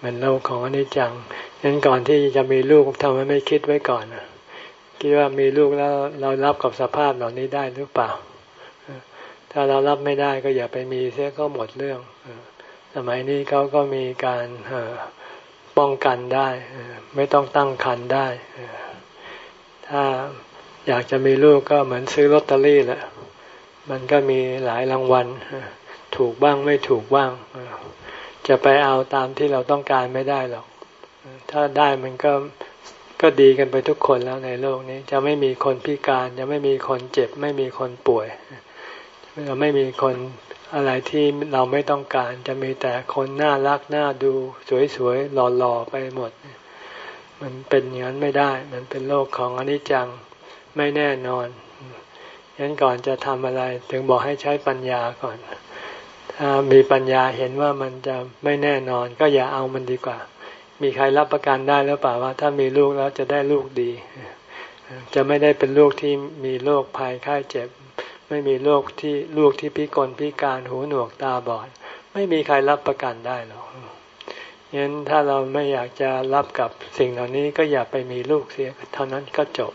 มันโลกของอนิจจังฉะนั้นก่อนที่จะมีลูกทำไมไม่คิดไว้ก่อนคิดว่ามีลูกแล้วเรารับกับสภาพเหล่านี้ได้หรือเปล่า ถ้าเรารับไม่ได้ก็อย่าไปมีเสียก็หมดเรื่องสมัยนี้เขาก็มีการ ป้องกันได้ ไม่ต้องตั้งคันได้ ถ้าอยากจะมีลูกก็เหมือนซื้อลอตเตอรี่แหละ มันก็มีหลายรางวัล ถูกบ้างไม่ถูกบ้าง จะไปเอาตามที่เราต้องการไม่ได้หรอก ถ้าได้มันก็ก็ดีกันไปทุกคนแล้วในโลกนี้ จะไม่มีคนพิการ จะไม่มีคนเจ็บ ไม่มีคนป่วยจะไม่มีคน อะไรที่เราไม่ต้องการจะมีแต่คนน่ารักน่าดู สวยๆหล่อๆไปหมด มันเป็นอย่างนั้นไม่ได้ มันเป็นโลกของอนิจจังไม่แน่นอนฉะนั้นก่อนจะทำอะไร ถึงบอกให้ใช้ปัญญาก่อน ถ้ามีปัญญาเห็นว่ามันจะไม่แน่นอน ก็อย่าเอามันดีกว่า มีใครรับประกันได้หรือเปล่าว่า ถ้ามีลูกแล้วจะได้ลูกดี จะไม่ได้เป็นลูกที่มีโรคภัยไข้เจ็บ ไม่มีโรคที่ลูกที่พิกลพิการหูหนวกตาบอด ไม่มีใครรับประกันได้หรอกงั้นถ้าเราไม่อยากจะรับกับสิ่งเหล่านี้ก็อย่าไปมีลูกเสียเท่านั้นก็จบ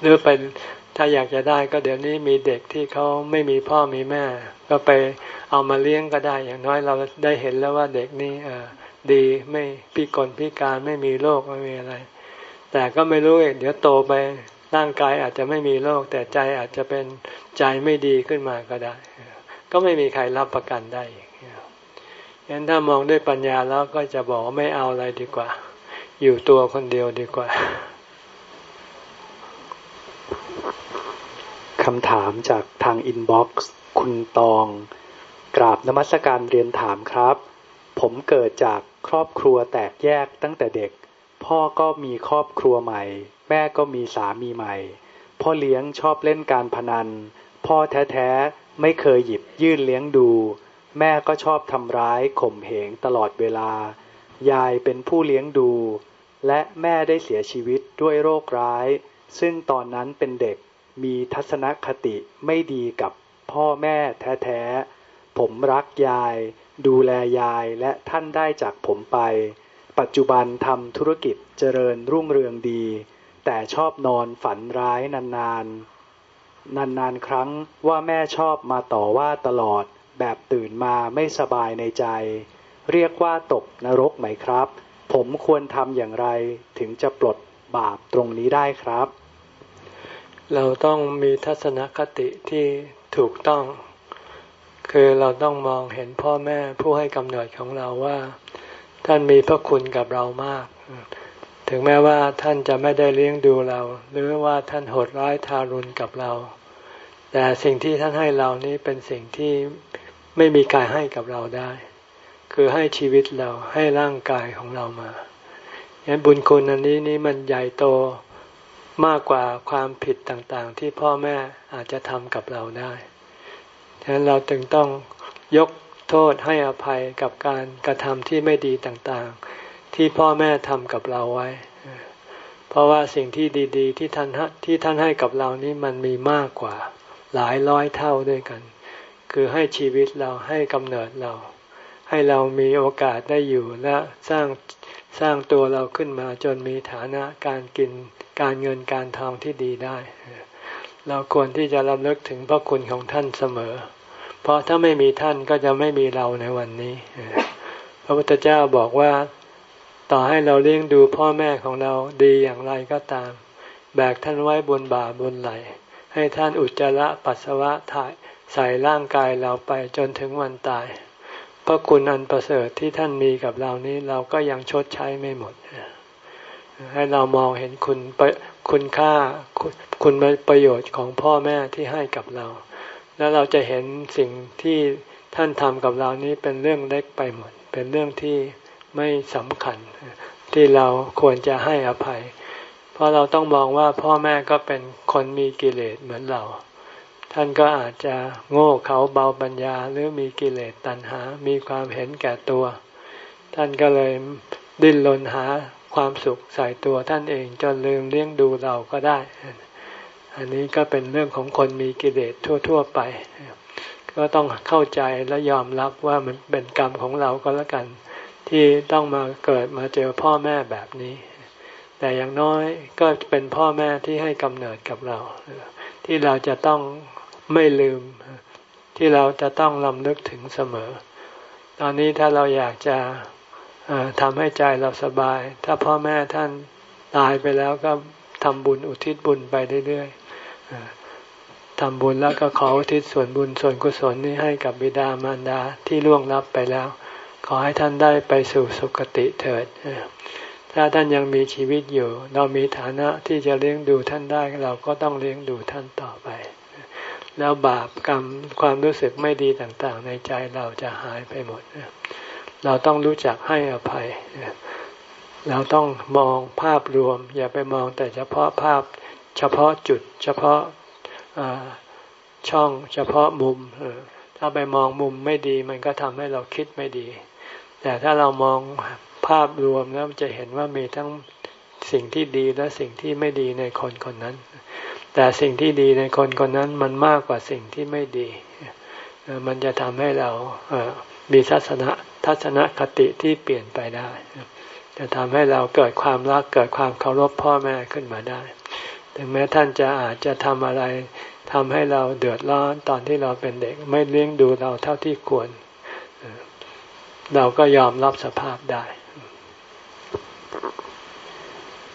หรือไปถ้าอยากจะได้ก็เดี๋ยวนี้มีเด็กที่เขาไม่มีพ่อมีแม่ ก็ไปเอามาเลี้ยงก็ได้ อย่างน้อยเราได้เห็นแล้วว่าเด็กนี้เออดีไม่พิกลพิการไม่มีโรคไม่มีอะไร แต่ก็ไม่รู้เองเดี๋ยวโตไป ร่างกายอาจจะไม่มีโรคแต่ใจอาจจะเป็นใจไม่ดีขึ้นมาก็ได้ ก็ไม่มีใครรับประกันได้งั้นถ้ามองด้วยปัญญาแล้วก็จะบอกว่าไม่เอาอะไรดีกว่า อยู่ตัวคนเดียวดีกว่าคำถามจากทาง inbox คุณตอง กราบนมัสการเรียนถามครับ ผมเกิดจากครอบครัวแตกแยกตั้งแต่เด็ก พ่อก็มีครอบครัวใหม่ แม่ก็มีสามีใหม่ พ่อเลี้ยงชอบเล่นการพนัน พ่อแท้ๆไม่เคยหยิบยื่นเลี้ยงดู แม่ก็ชอบทำร้ายข่มเหงตลอดเวลา ยายเป็นผู้เลี้ยงดู และแม่ได้เสียชีวิตด้วยโรคร้าย ซึ่งตอนนั้นเป็นเด็กมีทัศนคติไม่ดีกับพ่อแม่แท้ๆ ผมรักยาย ดูแลยายและท่านได้จากผมไป ปัจจุบันทำธุรกิจเจริญรุ่งเรืองดี แต่ชอบนอนฝันร้ายนานๆ นานๆ ครั้งว่าแม่ชอบมาต่อว่าตลอด แบบตื่นมาไม่สบายในใจ เรียกว่าตกนรกไหมครับ ผมควรทำอย่างไรถึงจะปลดบาปตรงนี้ได้ครับ เราต้องมีทัศนคติที่ถูกต้อง คือเราต้องมองเห็นพ่อแม่ผู้ให้กำเนิดของเราว่า ท่านมีพระคุณกับเรามาก ถึงแม้ว่าท่านจะไม่ได้เลี้ยงดูเรา หรือว่าท่านโหดร้ายทารุณกับเรา แต่สิ่งที่ท่านให้เรานี้เป็นสิ่งที่ไม่มีการให้กับเราได้ คือให้ชีวิตเราให้ร่างกายของเรามาฉะนั้นบุญคุณอันนี้นี่มันใหญ่โตมากกว่าความผิดต่างๆ ที่พ่อแม่อาจจะทำกับเราได้ฉะนั้นเราจึงต้องยกโทษให้อภัยกับการกระทำที่ไม่ดีต่างๆ ที่พ่อแม่ทำกับเราไว้ เพราะว่าสิ่งที่ดี ๆ ที่ท่านที่ท่านให้กับเรานี้มันมีมากกว่า หลายร้อยเท่าด้วยกัน คือให้ชีวิตเราให้กำเนิดเรา ให้เรามีโอกาสได้อยู่และสร้างสร้างตัวเราขึ้นมาจนมีฐานะการกินการเงินการทองที่ดีได้ เราควรที่จะรำลึกถึงพระคุณของท่านเสมอ เพราะถ้าไม่มีท่านก็จะไม่มีเราในวันนี้ พระพุทธเจ้าบอกว่า ต่อให้เราเลี้ยงดูพ่อแม่ของเราดีอย่างไรก็ตาม แบกท่านไว้บนบ่าบนไหล ให้ท่านอุจจาระปัสสาวะถ่ายใส่ร่างกายเราไปจนถึงวันตายพระคุณอันประเสริฐที่ท่านมีกับเรานี้เราก็ยังชดใช้ไม่หมด ให้เรามองเห็นคุณคุณค่าคุณประโยชน์ของพ่อแม่ที่ให้กับเรา แล้วเราจะเห็นสิ่งที่ท่านทำกับเรานี้เป็นเรื่องเล็กไปหมด เป็นเรื่องที่ ไม่สำคัญ ที่เราควรจะให้อภัย เพราะเราต้องมองว่าพ่อแม่ก็เป็นคนมีกิเลสเหมือนเรา ท่านก็อาจจะโง่เขาเบาปัญญาหรือมีกิเลสตัณหา มีความเห็นแก่ตัว ท่านก็เลยดิ้นรนหาความสุขใส่ตัวท่านเองจนลืมเลี้ยงดูเราก็ได้ อันนี้ก็เป็นเรื่องของคนมีกิเลสทั่ว ๆ ไป ก็ต้องเข้าใจและยอมรับว่ามันเป็นกรรมของเราก็แล้วกัน ที่ต้องมาเกิดมาเจอพ่อแม่แบบนี้ แต่อย่างน้อยก็เป็นพ่อแม่ที่ให้กำเนิดกับเรา ที่เราจะต้องไม่ลืม ที่เราจะต้องลำลึกถึงเสมอ ตอนนี้ถ้าเราอยากจะทำให้ใจเราสบาย ถ้าพ่อแม่ท่านตายไปแล้วก็ทำบุญอุทิศบุญไปเรื่อยๆทำบุญแล้วก็ขออุทิศส่วนบุญส่วนกุศลนี้ให้กับบิดามารดาที่ล่วงลับไปแล้ว ขอให้ท่านได้ไปสู่สุคติเถิด ถ้าท่านยังมีชีวิตอยู่ เรามีฐานะที่จะเลี้ยงดูท่านได้เราก็ต้องเลี้ยงดูท่านต่อไป แล้วบาปกรรมความรู้สึกไม่ดีต่างๆ ในใจเราจะหายไปหมด เราต้องรู้จักให้อภัย เราต้องมองภาพรวม อย่าไปมองแต่เฉพาะภาพเฉพาะจุด เฉพาะช่องเฉพาะมุมถ้าไปมองมุมไม่ดีมันก็ทำให้เราคิดไม่ดี แต่ถ้าเรามองภาพรวมแล้วจะเห็นว่ามีทั้งสิ่งที่ดีและสิ่งที่ไม่ดีในคนคนนั้น แต่สิ่งที่ดีในคนคนนั้นมันมากกว่าสิ่งที่ไม่ดี มันจะทำให้เรามีทัศนะทัศนคติที่เปลี่ยนไปได้ จะทำให้เราเกิดความรักเกิดความเคารพพ่อแม่ขึ้นมาได้ ถึงแม้ท่านจะอาจจะทำอะไรทำให้เราเดือดร้อนตอนที่เราเป็นเด็ก ไม่เลี้ยงดูเราเท่าที่ควร เราก็ยอมรับสภาพได้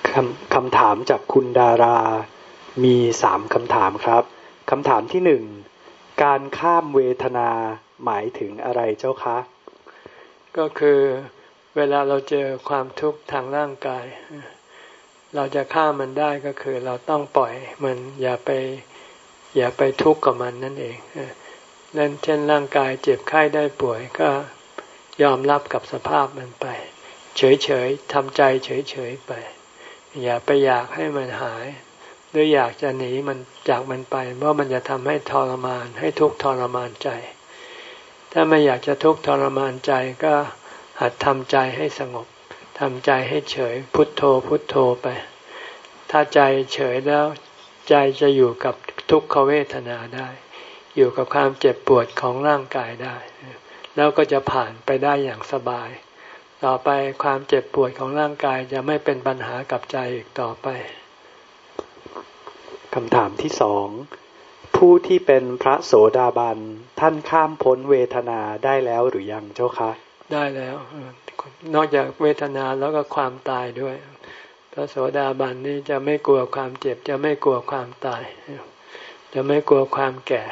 คำคำถามจากคุณดารา มีสามคำถามครับคำถามที่หนึ่งการข้ามเวทนาหมายถึงอะไรเจ้าคะ ก็คือเวลาเราเจอความทุกข์ทางร่างกาย เราจะข้ามมันได้ก็คือเราต้องปล่อยมันอย่าไปอย่าไปทุกข์กับมันนั่นเองนั่นเช่นร่างกายเจ็บไข้ได้ป่วยก็ ยอมรับกับสภาพมันไป เฉยๆทำใจเฉยๆไป อย่าไปอยากให้มันหายหรืออยากจะหนีมันจากมันไปเพราะมันจะทำให้ทรมาน ให้ทุกข์ทรมานใจ ถ้าไม่อยากจะทุกข์ทรมานใจก็หัดทำใจให้สงบทำใจให้เฉย พุทโธพุทโธไป ถ้าใจเฉยแล้ว ใจจะอยู่กับทุกขเวทนาได้ อยู่กับความเจ็บปวดของร่างกายได้ แล้วก็จะผ่านไปได้อย่างสบาย ต่อไปความเจ็บปวดของร่างกายจะไม่เป็นปัญหากับใจอีกต่อไปคำถามที่สองผู้ที่เป็นพระโสดาบันท่านข้ามพ้นเวทนาได้แล้วหรือยังเจ้าคะได้แล้ว นอกจากเวทนาแล้วก็ความตายด้วย พระโสดาบันนี้จะไม่กลัวความเจ็บ จะไม่กลัวความตาย จะไม่กลัวความแก่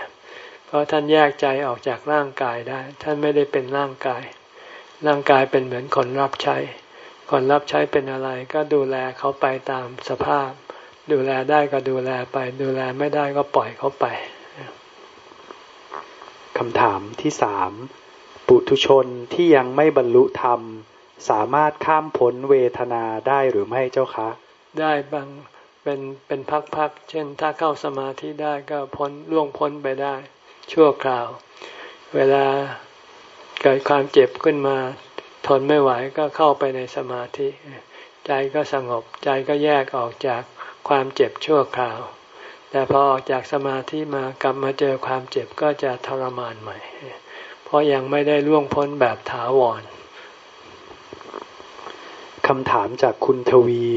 เพราะท่านแยกใจออกจากร่างกายได้ ท่านไม่ได้เป็นร่างกาย ร่างกายเป็นเหมือนคนรับใช้ คนรับใช้เป็นอะไรก็ดูแลเขาไปตามสภาพ ดูแลได้ก็ดูแลไป ดูแลไม่ได้ก็ปล่อยเขาไปคำถามที่สามปุถุชนที่ยังไม่บรรลุธรรม สามารถข้ามพ้นเวทนาได้หรือไม่เจ้าคะ ได้บางเป็นเป็นพักๆเช่น ถ้าเข้าสมาธิได้ก็พ้นล่วงพ้นไปได้ ชั่วคราว เวลาเกิดความเจ็บขึ้นมา ทนไม่ไหวก็เข้าไปในสมาธิ ใจก็สงบใจก็แยกออกจากความเจ็บชั่วคราว แต่พอออกจากสมาธิมากลับมาเจอความเจ็บก็จะทรมานใหม่ เพราะยังไม่ได้ล่วงพ้นแบบถาวรคำถามจากคุณทวี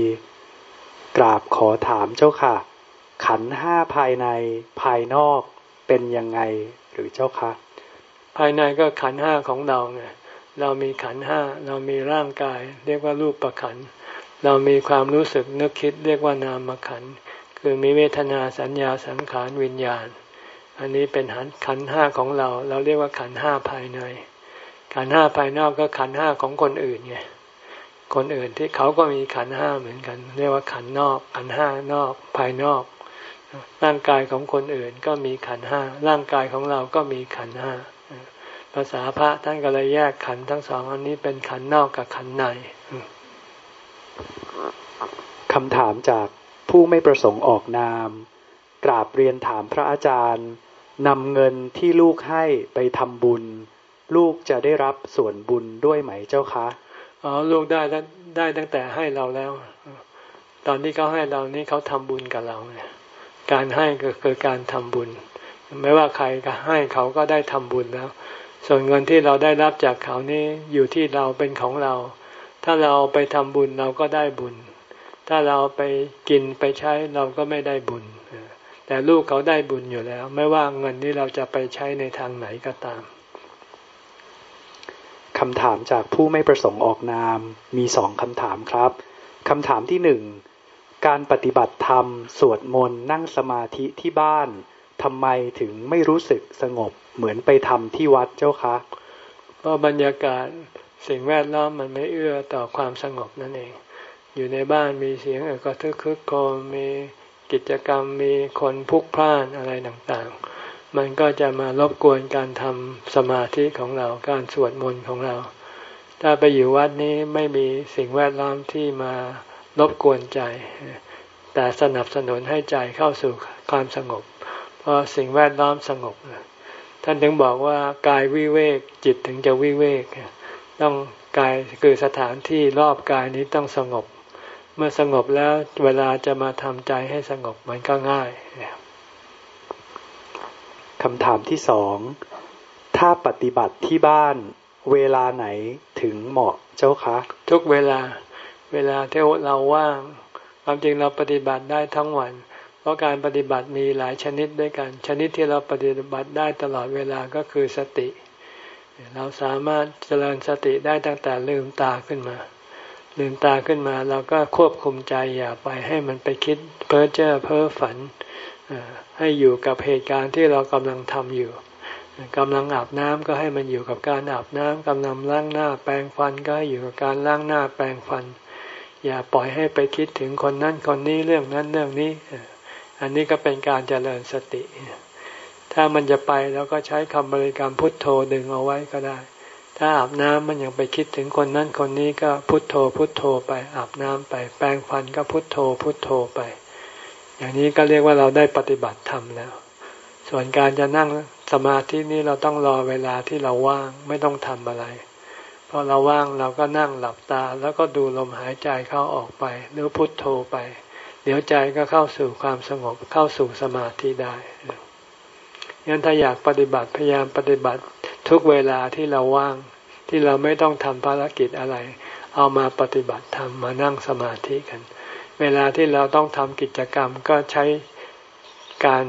กราบขอถามเจ้าค่ะ ขันห้าภายในภายนอก เป็นยังไงหรือเจ้าคะภายในก็ขันห้าของเราไงเรามีขันห้าเรามีร่างกาย เรียกว่ารูปประขัน เรามีความรู้สึกนึกคิด เรียกว่านามขัน คือมีเวทนาสัญญาสังขารวิญญาณ อันนี้เป็นหันขันห้าของเรา เราเรียกว่าขันห้าภายใน ขันห้าภายนอกก็ขันห้าของคนอื่นไงคนอื่นที่เขาก็มีขันห้าเหมือนกัน เรียกว่าขันนอก ขันห้านอกภายนอก ร่างกายของคนอื่นก็มีขันห้า ร่างกายของเราก็มีขันห้า ภาษาพระท่านก็เลยแยกขันทั้งสองอันนี้เป็นขันนอกกับขันในคำถามจากผู้ไม่ประสงค์ออกนาม กราบเรียนถามพระอาจารย์นำเงินที่ลูกให้ไปทำบุญ ลูกจะได้รับส่วนบุญด้วยไหมเจ้าคะอ๋อลูกได้ได้ตั้งแต่ให้เราแล้ว ตอนที่เขาให้เรานี่เขาทำบุญกับเราเนี่ย การให้ก็คือการทำบุญ ไม่ว่าใครก็ให้เขาก็ได้ทำบุญแล้ว ส่วนเงินที่เราได้รับจากเขานี่อยู่ที่เราเป็นของเรา ถ้าเราไปทำบุญเราก็ได้บุญ ถ้าเราไปกินไปใช้เราก็ไม่ได้บุญ แต่ลูกเขาได้บุญอยู่แล้ว ไม่ว่าเงินนี้เราจะไปใช้ในทางไหนก็ตามคำถามจากผู้ไม่ประสงค์ออกนามมีสองคำถามครับคำถามที่หนึ่ง การปฏิบัติธรรม สวดมนต์นั่งสมาธิที่บ้านทำไมถึงไม่รู้สึกสงบเหมือนไปทำที่วัดเจ้าคะเพราะบรรยากาศสิ่งแวดล้อมมันไม่เอื้อต่อความสงบนั่นเอง อยู่ในบ้านมีเสียงเอกทึกคึกโคมมีกิจกรรมมีคนพุกพล่านอะไรต่างๆ มันก็จะมารบกวนการทำสมาธิของเราการสวดมนต์ของเรา ถ้าไปอยู่วัดนี้ไม่มีสิ่งแวดล้อมที่มา รบกวนใจ แต่สนับสนุนให้ใจเข้าสู่ความสงบ เพราะสิ่งแวดล้อมสงบ ท่านถึงบอกว่ากายวิเวกจิตถึงจะวิเวก ต้องกายคือสถานที่รอบกายนี้ต้องสงบ เมื่อสงบแล้วเวลาจะมาทำใจให้สงบมันก็ง่ายคำถามที่สอง ถ้าปฏิบัติที่บ้านเวลาไหนถึงเหมาะเจ้าคะ ทุกเวลา เวลาที่เราว่างความจริงเราปฏิบัติได้ทั้งวัน เพราะการปฏิบัติมีหลายชนิดด้วยกัน ชนิดที่เราปฏิบัติได้ตลอดเวลาก็คือสติ เราสามารถเจริญสติได้ตั้งแต่ลืมตาขึ้นมา ลืมตาขึ้นมาเราก็ควบคุมใจอย่าไปให้มันไปคิดเพ้อเจ้อเพ้อฝัน ให้อยู่กับเหตุการณ์ที่เรากำลังทำอยู่กำลังอาบน้ำก็ให้มันอยู่กับการอาบน้ำกำลังล้างหน้าแปรงฟันก็ให้อยู่กับการล้างหน้าแปรงฟัน อย่าปล่อยให้ไปคิดถึงคนนั้นคนนี้เรื่องนั้นเรื่องนี้ อันนี้ก็เป็นการเจริญสติ ถ้ามันจะไปเราก็ใช้คำบริกรรมพุทโธดึงเอาไว้ก็ได้ ถ้าอาบน้ำมันยังไปคิดถึงคนนั้นคนนี้ก็พุทโธพุทโธไปอาบน้ำไป แปรงฟันก็พุทโธพุทโธไป อย่างนี้ก็เรียกว่าเราได้ปฏิบัติธรรมแล้ว ส่วนการจะนั่งสมาธินี้เราต้องรอเวลาที่เราว่างไม่ต้องทำอะไร พอเราว่างเราก็นั่งหลับตา แล้วก็ดูลมหายใจเข้าออกไป หรือพุทโธไป เดี๋ยวใจก็เข้าสู่ความสงบเข้าสู่สมาธิได้งั้นถ้าอยากปฏิบัติพยายามปฏิบัติทุกเวลาที่เราว่างที่เราไม่ต้องทำภารกิจอะไร เอามาปฏิบัติทำมานั่งสมาธิกัน เวลาที่เราต้องทำกิจกรรมก็ใช้การ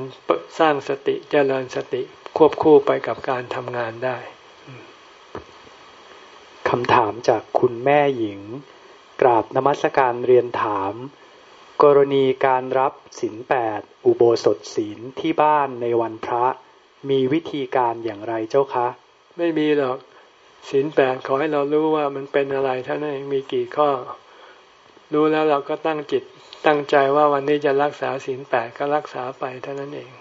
สร้างสติเจริญสติควบคู่ไปกับการทำงานได้ คำถามจากคุณแม่หญิง กราบนมัสการเรียนถาม กรณีการรับศีลแปดอุโบสถศีลที่บ้านในวันพระ มีวิธีการอย่างไรเจ้าคะ ไม่มีหรอกศีลแปดขอให้เรารู้ว่ามันเป็นอะไรท่านเองมีกี่ข้อ รู้แล้วเราก็ตั้งจิตตั้งใจว่าวันนี้จะรักษาศีลแปดก็รักษาไปเท่านั้นเอง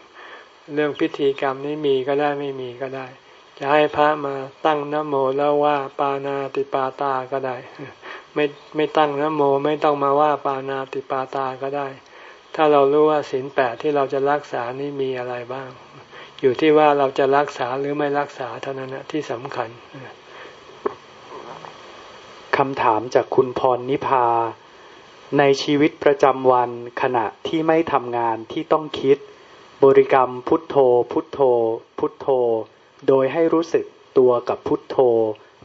เรื่องพิธีกรรมนี้มีก็ได้ไม่มีก็ได้ จะให้พระมาตั้งนโมแล้วว่าปานาติปาตาก็ได้ ไม่ไม่ตั้งนโมไม่ต้องมาว่าปานาติปาตาก็ได้ ถ้าเรารู้ว่าศีลแปดที่เราจะรักษานี่มีอะไรบ้าง อยู่ที่ว่าเราจะรักษาหรือไม่รักษาเท่านั้นนะที่สำคัญคำถามจากคุณพรนิพา ในชีวิตประจำวันขณะที่ไม่ทำงานที่ต้องคิด บริกรรมพุทโธ พุทโธ พุทโธ โดยให้รู้สึกตัวกับพุทโธ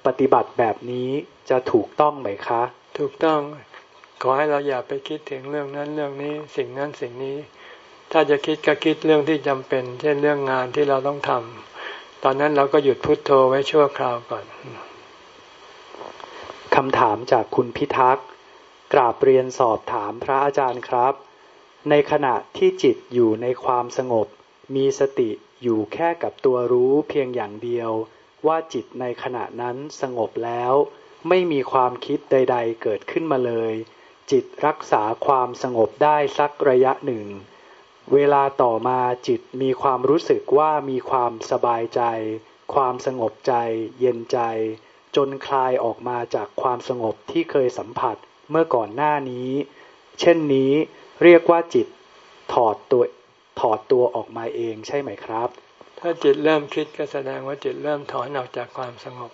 ปฏิบัติแบบนี้จะถูกต้องไหมคะ ถูกต้อง ขอให้เราอย่าไปคิดถึงเรื่องนั้นเรื่องนี้ สิ่งนั้นสิ่งนี้ ถ้าจะคิดก็คิดเรื่องที่จำเป็น เช่นเรื่องงานที่เราต้องทำตอนนั้นเราก็หยุดพุทโธไว้ชั่วคราวก่อนคำถามจากคุณพิทักษ์กราบเรียนสอบถามพระอาจารย์ครับ ในขณะที่จิตอยู่ในความสงบ มีสติ อยู่แค่กับตัวรู้เพียงอย่างเดียว ว่าจิตในขณะนั้นสงบแล้ว ไม่มีความคิดใด ๆ เกิดขึ้นมาเลย จิตรักษาความสงบได้สักระยะหนึ่ง เวลาต่อมาจิตมีความรู้สึกว่ามีความสบายใจ ความสงบใจ เย็นใจ จนคลายออกมาจากความสงบที่เคยสัมผัสเมื่อก่อนหน้านี้ เช่นนี้เรียกว่าจิตถอดตัว ถอดตัวออกมาเองใช่ไหมครับ ถ้าจิตเริ่มคิดก็แสดงว่าจิตเริ่มถอนออกจากความสงบ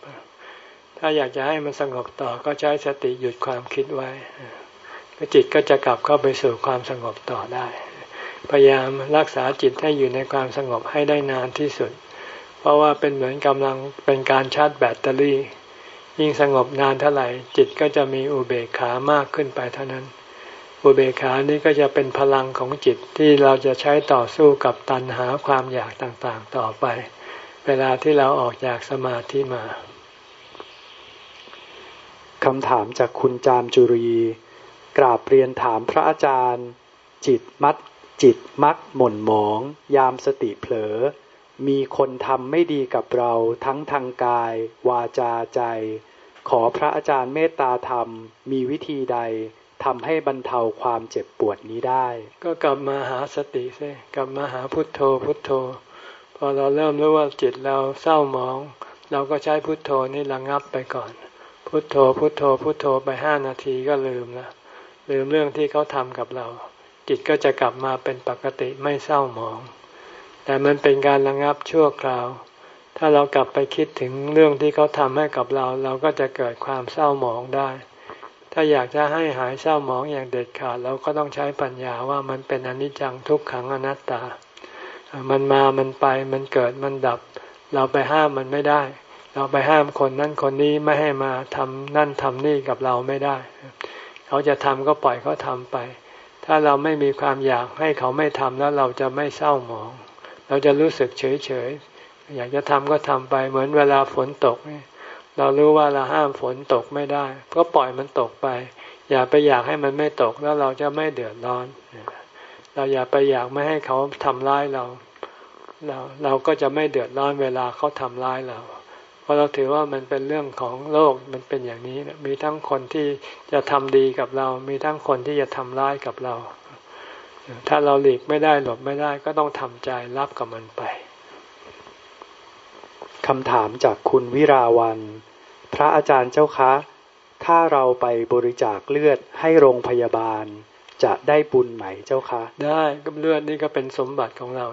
ถ้าอยากจะให้มันสงบต่อก็ใช้สติหยุดความคิดไว้ก็จิตก็จะกลับเข้าไปสู่ความสงบต่อได้ พยายามรักษาจิตให้อยู่ในความสงบให้ได้นานที่สุด เพราะว่าเป็นเหมือนกำลังเป็นการชาร์จแบตเตอรี่ ยิ่งสงบนานเท่าไหร่ จิตก็จะมีอุเบกขามากขึ้นไปเท่านั้น อุเบกขานี้ก็จะเป็นพลังของจิตที่เราจะใช้ต่อสู้กับตัณหาความอยากต่างๆต่อไป เวลาที่เราออกจากสมาธิมาคำถามจากคุณจามจุรี กราบเรียนถามพระอาจารย์ จิตมัดจิตมักหม่นหมอง ยามสติเผลอ มีคนทำไม่ดีกับเราทั้งทางกาย วาจาใจ ขอพระอาจารย์เมตตาธรรม มีวิธีใด ทำให้บรรเทาความเจ็บปวดนี้ได้ ก็กลับมาหาสติซิกลับมาหาพุทโธพุทโธ พอเราเริ่มรู้ว่าจิตเราเศร้าหมอง เราก็ใช้พุทโธนี่ระงับไปก่อน พุทโธพุทโธพุทโธไปห้านาทีก็ลืมละลืมเรื่องที่เขาทำกับเรา จิตก็จะกลับมาเป็นปกติไม่เศร้าหมอง แต่มันเป็นการระงับชั่วคราว ถ้าเรากลับไปคิดถึงเรื่องที่เขาทำให้กับเรา เราก็จะเกิดความเศร้าหมองได้ ถ้าอยากจะให้หายเศร้าหมองอย่างเด็ดขาดเราก็ต้องใช้ปัญญาว่ามันเป็นอนิจจังทุกขังอนัตตา มันมามันไปมันเกิดมันดับ เราไปห้ามมันไม่ได้ เราไปห้ามคนนั้นคนนี้ไม่ให้มาทำนั่นทำนี่กับเราไม่ได้ เขาจะทำก็ปล่อยเขาทำไป ถ้าเราไม่มีความอยากให้เขาไม่ทำแล้วเราจะไม่เศร้าหมอง เราจะรู้สึกเฉยเฉยอยากจะทำก็ทำไปเหมือนเวลาฝนตกเเรารู้ว่าเราห้ามฝนตกไม่ได้ ก็ปล่อยมันตกไป อย่าไปอยากให้มันไม่ตกแล้วเราจะไม่เดือดร้อน เราอย่าไปอยากไม่ให้เขาทำร้ายเรา เราเราก็จะไม่เดือดร้อนเวลาเขาทำร้ายเรา เพราะเราถือว่ามันเป็นเรื่องของโลกมันเป็นอย่างนี้มีทั้งคนที่จะทำดีกับเรา มีทั้งคนที่จะทำร้ายกับเรา ถ้าเราหลีกไม่ได้หลบไม่ได้ก็ต้องทำใจรับกับมันไป คำถามจากคุณวิราวัน พระอาจารย์เจ้าคะ ถ้าเราไปบริจาคเลือดให้โรงพยาบาล จะได้บุญไหมเจ้าคะ ได้ก็เลือดนี่ก็เป็นสมบัติของเรา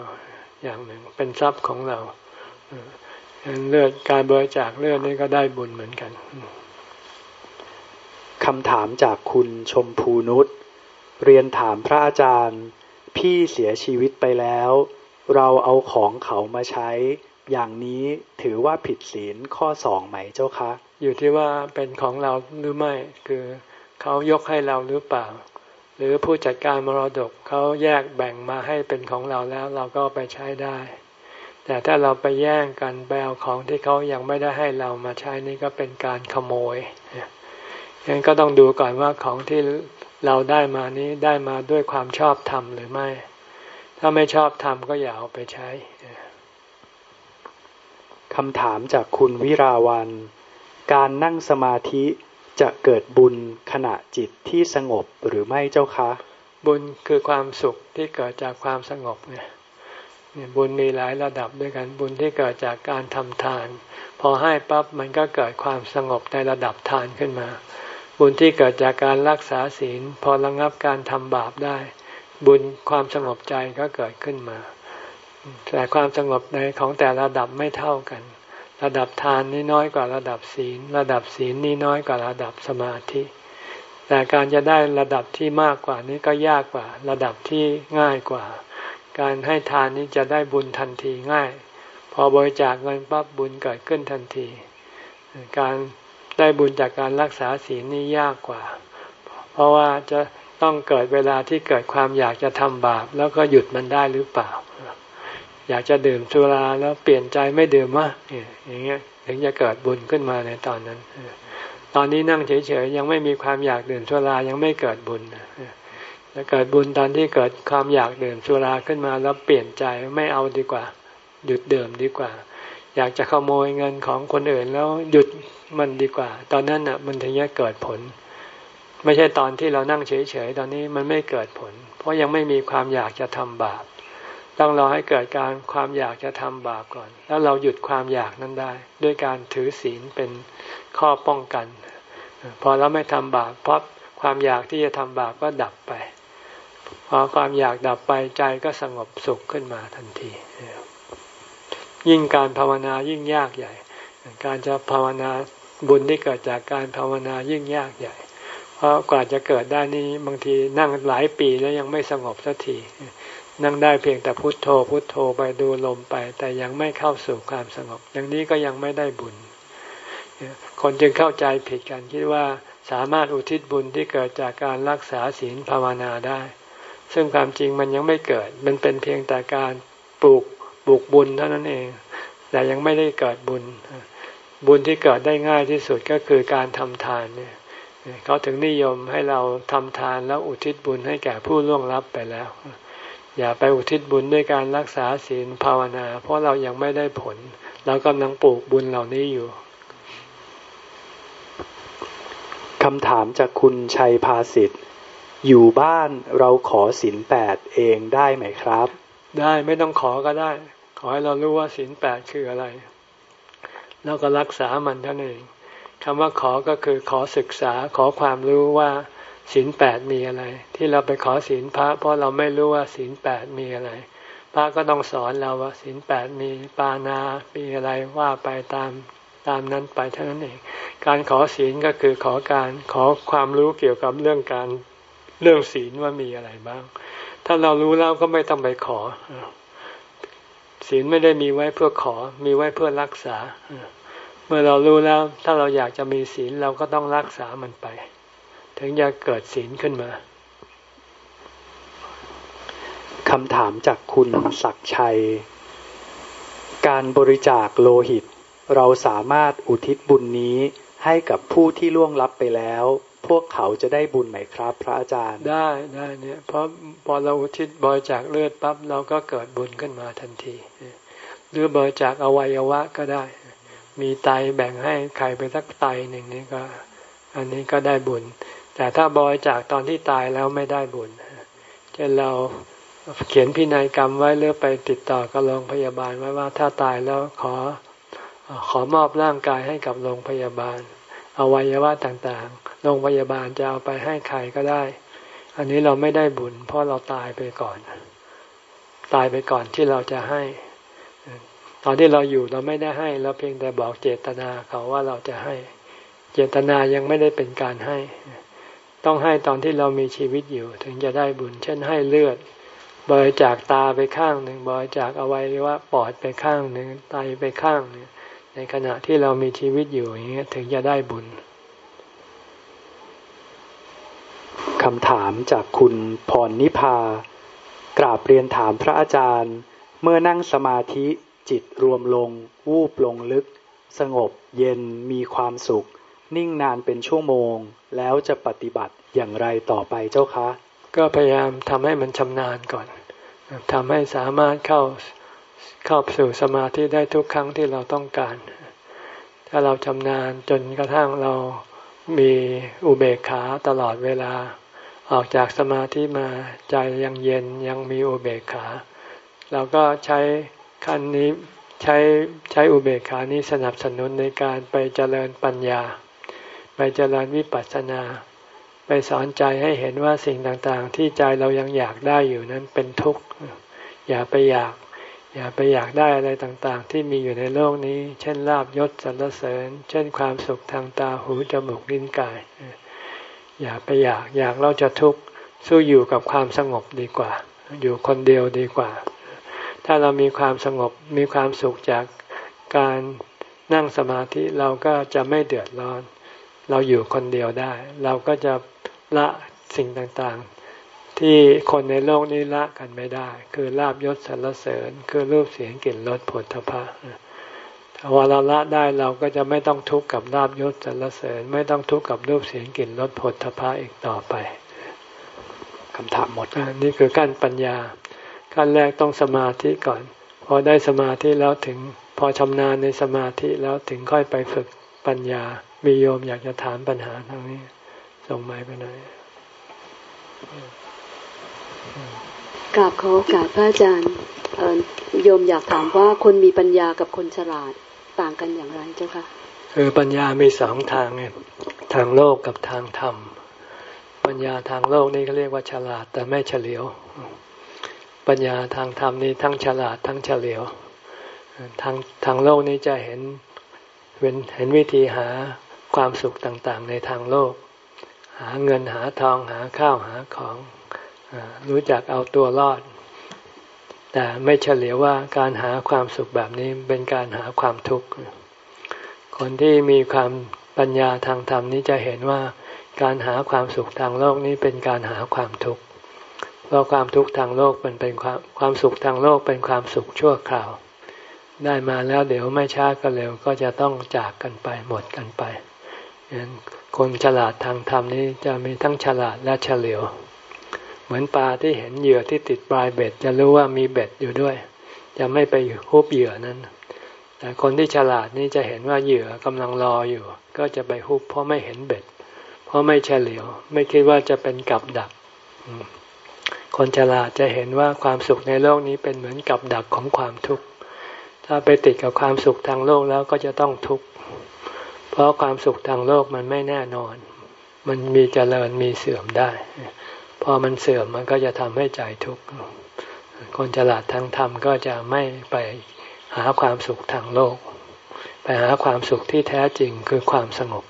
อย่างหนึ่ง เป็นทรัพย์ของเราเลือดการบริจาคเลือดนี่ก็ได้บุญเหมือนกันคำถามจากคุณชมพูนุชเรียนถามพระอาจารย์ พี่เสียชีวิตไปแล้ว เราเอาของเขามาใช้ อย่างนี้ถือว่าผิดศีลข้อสองไหมเจ้าคะ อยู่ที่ว่าเป็นของเราหรือไม่คือเขายกให้เราหรือเปล่า หรือผู้จัดการมรดกเขาแยกแบ่งมาให้เป็นของเราแล้วเราก็ไปใช้ได้ แต่ถ้าเราไปแย่งกันไปเอาของที่เขายังไม่ได้ให้เรามาใช้นี่ก็เป็นการขโมยงั้นก็ต้องดูก่อนว่าของที่เราได้มานี้ได้มาด้วยความชอบธรรมหรือไม่ ถ้าไม่ชอบธรรมก็อย่าเอาไปใช้ คำถามจากคุณวิราวัน การนั่งสมาธิจะเกิดบุญขณะจิตที่สงบหรือไม่เจ้าคะ บุญคือความสุขที่เกิดจากความสงบเนี่ยบุญมีหลายระดับด้วยกันบุญที่เกิดจากการทำทาน พอให้ปั๊บมันก็เกิดความสงบในระดับทานขึ้นมา บุญที่เกิดจากการรักษาศีล พอระงับการทำบาปได้ บุญความสงบใจก็เกิดขึ้นมา แต่ความสงบในของแต่ระดับไม่เท่ากัน ระดับทานนี่น้อยกว่าระดับศีล ระดับศีลนี่น้อยกว่าระดับสมาธิ แต่การจะได้ระดับที่มากกว่านี้ก็ยากกว่า ระดับที่ง่ายกว่า การให้ทานนี้จะได้บุญทันทีง่าย พอบริจาคเงินปั๊บบุญเกิดขึ้นทันที การได้บุญจากการรักษาศีลนี่ยากกว่า เพราะว่าจะต้องเกิดเวลาที่เกิดความอยากจะทำบาป แล้วก็หยุดมันได้หรือเปล่า อยากจะดื่มสุราแล้วเปลี่ยนใจไม่ดื่มวะอย่างเงี้ยถึงจะเกิดบุญขึ้นมาในตอนนั้น ตอนนี้นั่งเฉยๆยังไม่มีความอยากดื่มสุรายังไม่เกิดบุญจะเกิดบุญตอนที่เกิดความอยากดื่มสุราขึ้นมาแล้วเปลี่ยนใจไม่เอาดีกว่า หยุดดื่มดีกว่า อยากจะขโมยเงินของคนอื่นแล้วหยุดมันดีกว่า ตอนนั้นอะมันถึงจะเกิดผล ไม่ใช่ตอนที่เรานั่งเฉยๆตอนนี้มันไม่เกิดผล เพราะยังไม่มีความอยากจะทำบาป ต้องรอให้เกิดการความอยากจะทำบาปก่อน แล้วเราหยุดความอยากนั้นได้ ด้วยการถือศีลเป็นข้อป้องกัน พอเราไม่ทำบาปเพราะความอยากที่จะทำบาปก็ดับไป พอความอยากดับไปใจก็สงบสุขขึ้นมาทันที ยิ่งการภาวนายิ่งยากใหญ่ การจะภาวนาบุญที่เกิดจากการภาวนายิ่งยากใหญ่ เพราะกว่าจะเกิดได้นี้บางทีนั่งหลายปีแล้วยังไม่สงบสักที นั่งได้เพียงแต่พุโทโธพุโทโธไปดูลมไป แต่ยังไม่เข้าสู่ความสงบ อย่างนี้ก็ยังไม่ได้บุญ คนจึงเข้าใจผิดกันคิดว่าสามารถอุทิศบุญที่เกิดจากการรักษาศีลภาวนาได้ ซึ่งความจริงมันยังไม่เกิด มันเป็นเพียงแต่การปลูกปลูกบุญเท่านั้นเอง แต่ยังไม่ได้เกิดบุญ บุญที่เกิดได้ง่ายที่สุดก็คือการทำทานเนี่ยเขาถึงนิยมให้เราทำทานแล้วอุทิศบุญให้แก่ผู้ล่วงลับไปแล้ว อย่าไปอุทิศบุญด้วยการรักษาศีลภาวนา เพราะเรายังไม่ได้ผลเรากำลังปลูกบุญเหล่านี้อยู่คำถามจากคุณชัยภาสิทธิ์ อยู่บ้านเราขอศีลแปดเองได้ไหมครับ ได้ไม่ต้องขอก็ได้ ขอให้เรารู้ว่าศีลแปดคืออะไร แล้วก็รักษามันเท่านั้นเองคำว่าขอก็คือขอศึกษาขอความรู้ว่า ศีลแปดมีอะไร ที่เราไปขอศีลพระ เพราะเราไม่รู้ว่าศีลแปดมีอะไร พระก็ต้องสอนเราว่าศีลแปดมีปานามีอะไรว่าไปตามตามนั้นไปเท่านั้นเอง การขอศีลก็คือขอการขอความรู้เกี่ยวกับเรื่องการเรื่องศีลว่ามีอะไรบ้าง ถ้าเรารู้แล้วก็ไม่ต้องไปขอ ศีลไม่ได้มีไว้เพื่อขอ มีไว้เพื่อรักษา เมื่อเรารู้แล้ว ถ้าเราอยากจะมีศีลเราก็ต้องรักษามันไป ถึงจะเกิดศีลขึ้นมาคำถามจากคุณศักชัย การบริจาคโลหิต เราสามารถอุทิศบุญนี้ให้กับผู้ที่ล่วงลับไปแล้ว พวกเขาจะได้บุญไหมครับ พระอาจารย์ ได้ได้เนี่ยเพราะพอเราอุทิศบริจาคเลือดปั๊บเราก็เกิดบุญขึ้นมาทันที หรือบริจาคอวัยวะก็ได้ มีไตแบ่งให้ใครไปสักไตหนึ่งนี่ก็ อันนี้ก็ได้บุญ แต่ถ้าบริจาคตอนที่ตายแล้วไม่ได้บุญเช่นเราเขียนพินัยกรรมไว้หรือไปติดต่อกับโรงพยาบาลไว้ว่าถ้าตายแล้วขอขอมอบร่างกายให้กับโรงพยาบาล อวัยวะต่างๆ โรงพยาบาลจะเอาไปให้ใครก็ได้ อันนี้เราไม่ได้บุญ เพราะเราตายไปก่อน ตายไปก่อนที่เราจะให้ ตอนที่เราอยู่เราไม่ได้ให้เราเพียงแต่บอกเจตนาเขาว่าเราจะให้ เจตนายังไม่ได้เป็นการให้ ต้องให้ตอนที่เรามีชีวิตอยู่ ถึงจะได้บุญ เช่นให้เลือดบริจาคตาไปข้างหนึ่งบริจาคอวัยวะปอดไปข้างหนึ่งไตไปข้างหนึ่งในขณะที่เรามีชีวิตอยู่อย่างเงี้ยถึงจะได้บุญคำถามจากคุณพรนิพากราบเรียนถามพระอาจารย์ เมื่อนั่งสมาธิจิตรวมลง วูบลงลึก สงบเย็นมีความสุข นิ่งนานเป็นชั่วโมง แล้วจะปฏิบัติอย่างไรต่อไปเจ้าคะ ก็พยายามทำให้มันชำนาญก่อนทำให้สามารถเข้าเข้าสู่สมาธิได้ทุกครั้งที่เราต้องการ ถ้าเราชำนาญจนกระทั่งเรามีอุเบกขาตลอดเวลา ออกจากสมาธิมาใจยังเย็นยังมีอุเบกขา เราก็ใช้ขั้นนี้ใช้ใช้อุเบกขานี้สนับสนุนในการไปเจริญปัญญา ไปเจริญวิปัสสนา ไปสอนใจให้เห็นว่าสิ่งต่างๆ ที่ใจเรายังอยากได้อยู่นั้นเป็นทุกข์ อย่าไปอยาก อย่าไปอยากได้อะไรต่างๆ ที่มีอยู่ในโลกนี้ เช่นลาบยศสรรเสริญ เช่นความสุขทางตาหูจมูกลิ้นกาย อย่าไปอยากอยากเราจะทุกข์สู้อยู่กับความสงบดีกว่า อยู่คนเดียวดีกว่า ถ้าเรามีความสงบมีความสุขจากการนั่งสมาธิเราก็จะไม่เดือดร้อน เราอยู่คนเดียวได้ เราก็จะละสิ่งต่างที่คนในโลกนี้ละกันไม่ได้ คือลาบยศสรรเสริญ คือรูปเสียงกลิ่นรสผลทพะถ้าว่าเราละได้เราก็จะไม่ต้องทุกข์กับลาบยศสรรเสริญ ไม่ต้องทุกข์กับรูปเสียงกลิ่นรสผลทพะอีกต่อไปคำถามหมดนี่คือขั้นปัญญาขั้นแรกต้องสมาธิก่อน พอได้สมาธิแล้วถึงพอชำนาญในสมาธิแล้วถึงค่อยไปฝึก ปัญญา มีโยมอยากจะถามปัญหาทางนี้ ส่งไม้ไปหน่อยกราบขอโอกาสพระอาจารย์โยมอยากถามว่าคนมีปัญญากับคนฉลาดต่างกันอย่างไรเจ้าคะคือปัญญามีสองทางเนี่ยทางโลกกับทางธรรม ปัญญาทางโลกนี่เขาเรียกว่าฉลาดแต่ไม่เฉลียว ปัญญาทางธรรมนี่ทั้งฉลาดทั้งเฉลียว ทางทางโลกนี้จะเห็น เห็นเห็นวิธีหาความสุขต่างๆ ในทางโลก หาเงินหาทองหาข้าวหาของรู้จักเอาตัวรอด แต่ไม่เฉลียวว่าการหาความสุขแบบนี้เป็นการหาความทุกข์คนที่มีความปัญญาทางธรรมนี้จะเห็นว่าการหาความสุขทางโลกนี้เป็นการหาความทุกข์เพราะความทุกข์ทางโลกมันเป็นความความสุขทางโลกเป็นความสุขชั่วคราว ได้มาแล้วเดี๋ยวไม่ช้าก็เร็วก็จะต้องจากกันไปหมดกันไปคนฉลาดทางธรรมนี้จะมีทั้งฉลาดและเฉลียว เหมือนปลาที่เห็นเหยื่อที่ติดปลายเบ็ด จะรู้ว่ามีเบ็ดอยู่ด้วย จะไม่ไปฮุบเหยื่อนั้นแต่คนที่ฉลาดนี่จะเห็นว่าเหยื่อกำลังรออยู่ ก็จะไปฮุบเพราะไม่เห็นเบ็ด เพราะไม่เฉลียว ไม่คิดว่าจะเป็นกับดัก คนฉลาดจะเห็นว่าความสุขในโลกนี้เป็นเหมือนกับดักของความทุกข์ ถ้าไปติดกับความสุขทางโลกแล้วก็จะต้องทุกข์ เพราะความสุขทางโลกมันไม่แน่นอน มันมีเจริญมีเสื่อมได้ พอมันเสื่อมมันก็จะทำให้ใจทุกข์ คนฉลาดทางธรรมก็จะไม่ไปหาความสุขทางโลก ไปหาความสุขที่แท้จริงคือความสงบ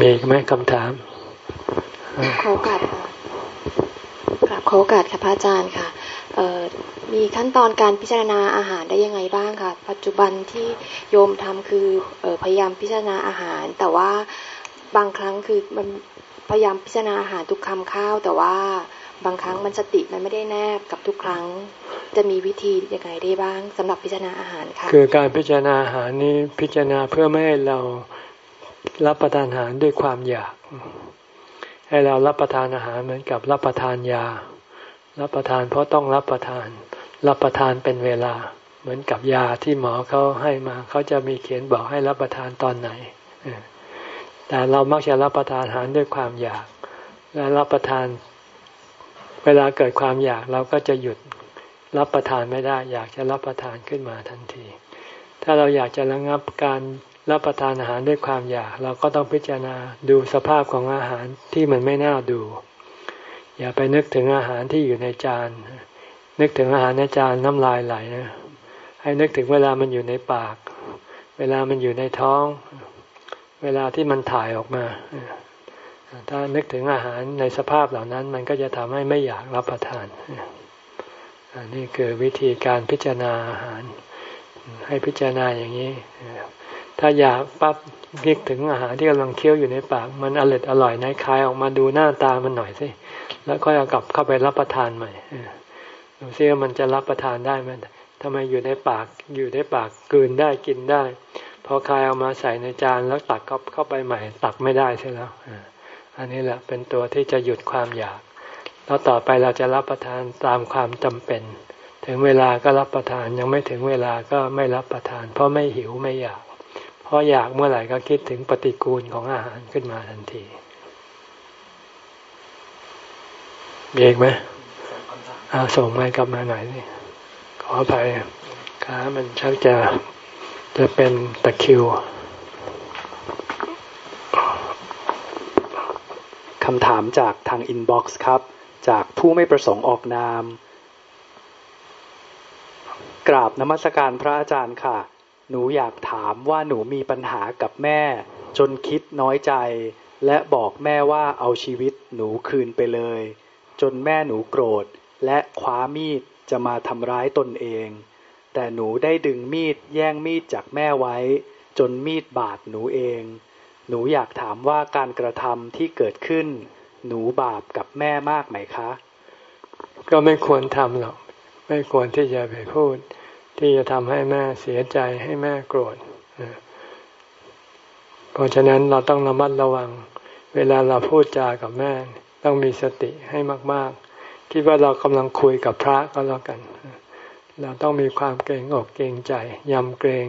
มีไหมคำถามขอโอ กาสค่ะขอโอกาสค่ะพระอาจารย์ค่ะมีขั้นตอนการพิจารณาอาหารได้ยังไงบ้างคะปัจจุบันที่โยมทำคือพยายามพิจารณาอาหาร แต่ว่าบางครั้งคือมันพยายามพิจารณาอาหารทุกคำข้าว แต่ว่าบางครั้งมันสติมันไม่ได้แนบกับทุกครั้ง จะมีวิธียังไงได้บ้างสำหรับพิจารณาอาหารค่ะคือการพิจารณาอาหารนี้พิจารณาเพื่อไม่ให้เรารับประทานอาหารด้วยความอยาก ให้เรารับประทานอาหารเหมือนกับรับประทานยา รับประทานเพราะต้องรับประทาน รับประทานเป็นเวลา เหมือนกับยาที่หมอเขาให้มาเขาจะมีเขียนบอกให้รับประทานตอนไหนแต่เรามักจะรับประทานอาหารด้วยความอยาก และรับประทาน เวลาเกิดความอยากเราก็จะหยุดรับประทานไม่ได้ อยากจะรับประทานขึ้นมาทันที ถ้าเราอยากจะระงับการ รับประทานอาหารด้วยความอยาก เราก็ต้องพิจารณาดูสภาพของอาหารที่มันไม่น่าดู อย่าไปนึกถึงอาหารที่อยู่ในจาน นึกถึงอาหารในจานน้ำลายไหลนะให้นึกถึงเวลามันอยู่ในปาก เวลามันอยู่ในท้อง เวลาที่มันถ่ายออกมา ถ้านึกถึงอาหารในสภาพเหล่านั้น มันก็จะทำให้ไม่อยากรับประทานนนี่คือวิธีการพิจารณาอาหาร ให้พิจารณาอย่างนี้ ถ้าอยากปั๊บคิดถึงอาหารที่กำลังเคี้ยวอยู่ในปาก มันอร่อยอร่อยในคายออกมาดูหน้าตามันหน่อยสิแล้วค่อยเอากลับเข้าไปรับประทานใหม่ดูซิว่ามันจะรับประทานได้ไหมทำไมอยู่ในปากอยู่ในปากกืนได้กินได้ พอคายเอามาใส่ในจานแล้วตักเข้าไปใหม่ ตักไม่ได้ใช่แล้วอันนี้แหละเป็นตัวที่จะหยุดความอยากแล้วต่อไปเราจะรับประทานตามความจำเป็น ถึงเวลาก็รับประทานยังไม่ถึงเวลาก็ไม่รับประทาน เพราะไม่หิวไม่อยาก พราะอยากเมื่อไหร่ก็คิดถึงปฏิกูลของอาหารขึ้นมาทันทีมีอีกไหมอาส่งไม้กลับมาหน่อยนี่ขอไปขามันชักจะจะเป็นตะคิวคำถามจากทาง inbox ครับ จากผู้ไม่ประสงค์ออกนาม กราบนมัสการพระอาจารย์ค่ะ หนูอยากถามว่าหนูมีปัญหากับแม่ จนคิดน้อยใจ และบอกแม่ว่าเอาชีวิตหนูคืนไปเลย จนแม่หนูโกรธ และคว้ามีดจะมาทำร้ายตนเอง แต่หนูได้ดึงมีดแย่งมีดจากแม่ไว้ จนมีดบาดหนูเอง หนูอยากถามว่าการกระทำที่เกิดขึ้น หนูบาปกับแม่มากไหมคะ ก็ไม่ควรทำหรอก ไม่ควรที่จะไปพูด ที่จะทำให้แม่เสียใจให้แม่โกรธเพราะฉะนั้นเราต้องระมัดระวัง เวลาเราพูดจากับแม่ ต้องมีสติให้มาก ๆ คิดว่าเรากำลังคุยกับพระก็แล้วกัน เราต้องมีความเกรงอกเกรงใจยำเกรง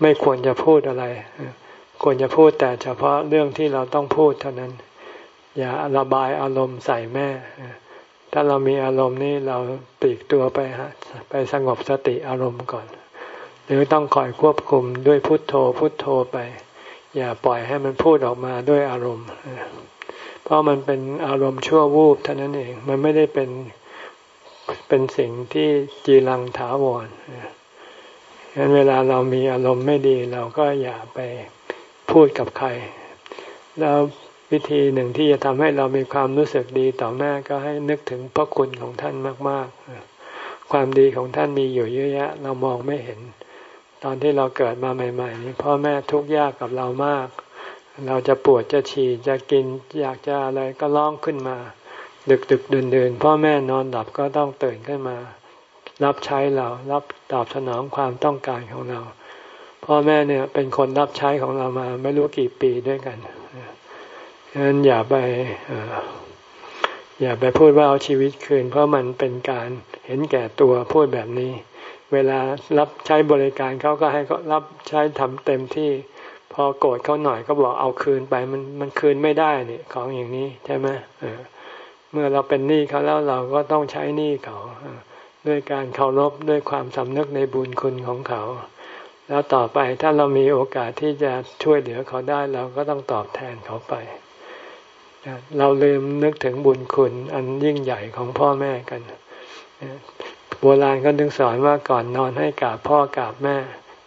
ไม่ควรจะพูดอะไร ควรจะพูดแต่เฉพาะเรื่องที่เราต้องพูดเท่านั้น อย่าระบายอารมณ์ใส่แม่ ถ้าเรามีอารมณ์นี้เราปีกตัวไปฮะไปสงบสติอารมณ์ก่อน หรือต้องคอยควบคุมด้วยพุทโธพุทโธไป อย่าปล่อยให้มันพูดออกมาด้วยอารมณ์ เพราะมันเป็นอารมณ์ชั่ววูบเท่านั้นเองมันไม่ได้เป็นเป็นสิ่งที่จีรังถาวรฉะนั้นเวลาเรามีอารมณ์ไม่ดีเราก็อย่าไปพูดกับใคร แล้ว วิธีหนึ่งที่จะทำให้เรามีความรู้สึกดีต่อแม่ก็ให้นึกถึงพระคุณของท่านมาก ๆ ความดีของท่านมีอยู่เยอะแยะ เรามองไม่เห็น ตอนที่เราเกิดมาใหม่ๆนี้พ่อแม่ทุกข์ยากกับเรามาก เราจะปวดจะฉี่จะกินอยากจะอะไรก็ร้องขึ้นมา ดึกดึกเดินเดินพ่อแม่นอนหลับก็ต้องตื่นขึ้นมา รับใช้เรารับตอบสนองความต้องการของเรา พ่อแม่เนี่ยเป็นคนรับใช้ของเรามา ไม่รู้กี่ปีด้วยกัน ฉะนั้นอย่าไปอย่าไปพูดว่าเอาชีวิตคืน เพราะมันเป็นการเห็นแก่ตัวพูดแบบนี้ เวลารับใช้บริการเขาก็ให้เขารับใช้ทำเต็มที่ พอโกรธเขาหน่อยก็บอกเอาคืนไปมันมันคืนไม่ได้เนี่ยของอย่างนี้ใช่ไหมเมื่อเราเป็นหนี้เขาแล้วเราก็ต้องใช้หนี้เขาด้วยการเคารพด้วยความสำนึกในบุญคุณของเขา แล้วต่อไปถ้าเรามีโอกาสที่จะช่วยเหลือเขาได้เราก็ต้องตอบแทนเขาไป เราลืมนึกถึงบุญคุณ อันยิ่งใหญ่ของพ่อแม่กันโบราณก็ถึงสอนว่าก่อนนอนให้กราบพ่อกราบแม่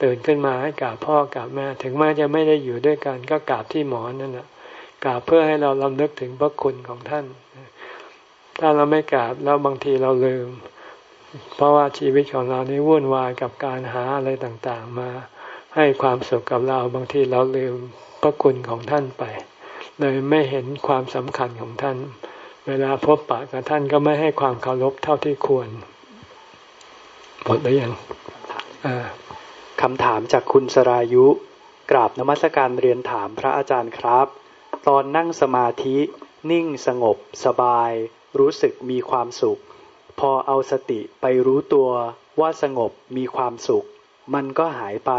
ตื่นขึ้นมาให้กราบพ่อกราบแม่ ถึงแม้จะไม่ได้อยู่ด้วยกัน ก็กราบที่หมอนนั่นแหละกราบเพื่อให้เราลำลึกถึงพระคุณของท่าน ถ้าเราไม่กราบแล้วบางทีเราลืม เพราะว่าชีวิตของเรานี้วุ่นวายกับการหาอะไรต่างๆ มา ให้ความสุขกับเราบางทีเราลืมพระคุณของท่านไป เลยไม่เห็นความสำคัญของท่าน เวลาพบปะกับท่านก็ไม่ให้ความเคารพเท่าที่ควรหมดแล้วยังคำถามจากคุณสรายุ กราบนมัสการเรียนถามพระอาจารย์ครับ ตอนนั่งสมาธินิ่งสงบสบาย รู้สึกมีความสุข พอเอาสติไปรู้ตัวว่าสงบมีความสุข มันก็หายไป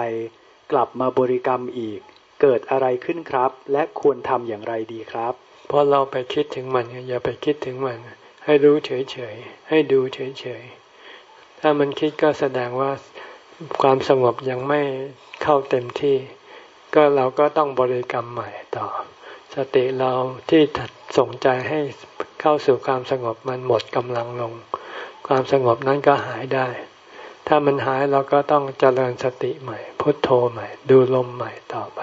กลับมาบริกรรมอีก เกิดอะไรขึ้นครับ และควรทำอย่างไรดีครับ เพราะเราไปคิดถึงมันอย่าไปคิดถึงมัน ให้รู้เฉยๆ ให้ดูเฉยๆ ถ้ามันคิดก็แสดงว่าความสงบยังไม่เข้าเต็มที่ ก็เราก็ต้องบริกรรมใหม่ต่อ สติเราที่ส่งใจให้เข้าสู่ความสงบมันหมดกำลังลง ความสงบนั้นก็หายได้ ถ้ามันหายเราก็ต้องเจริญสติใหม่ พุทโธใหม่ ดูลมใหม่ต่อไป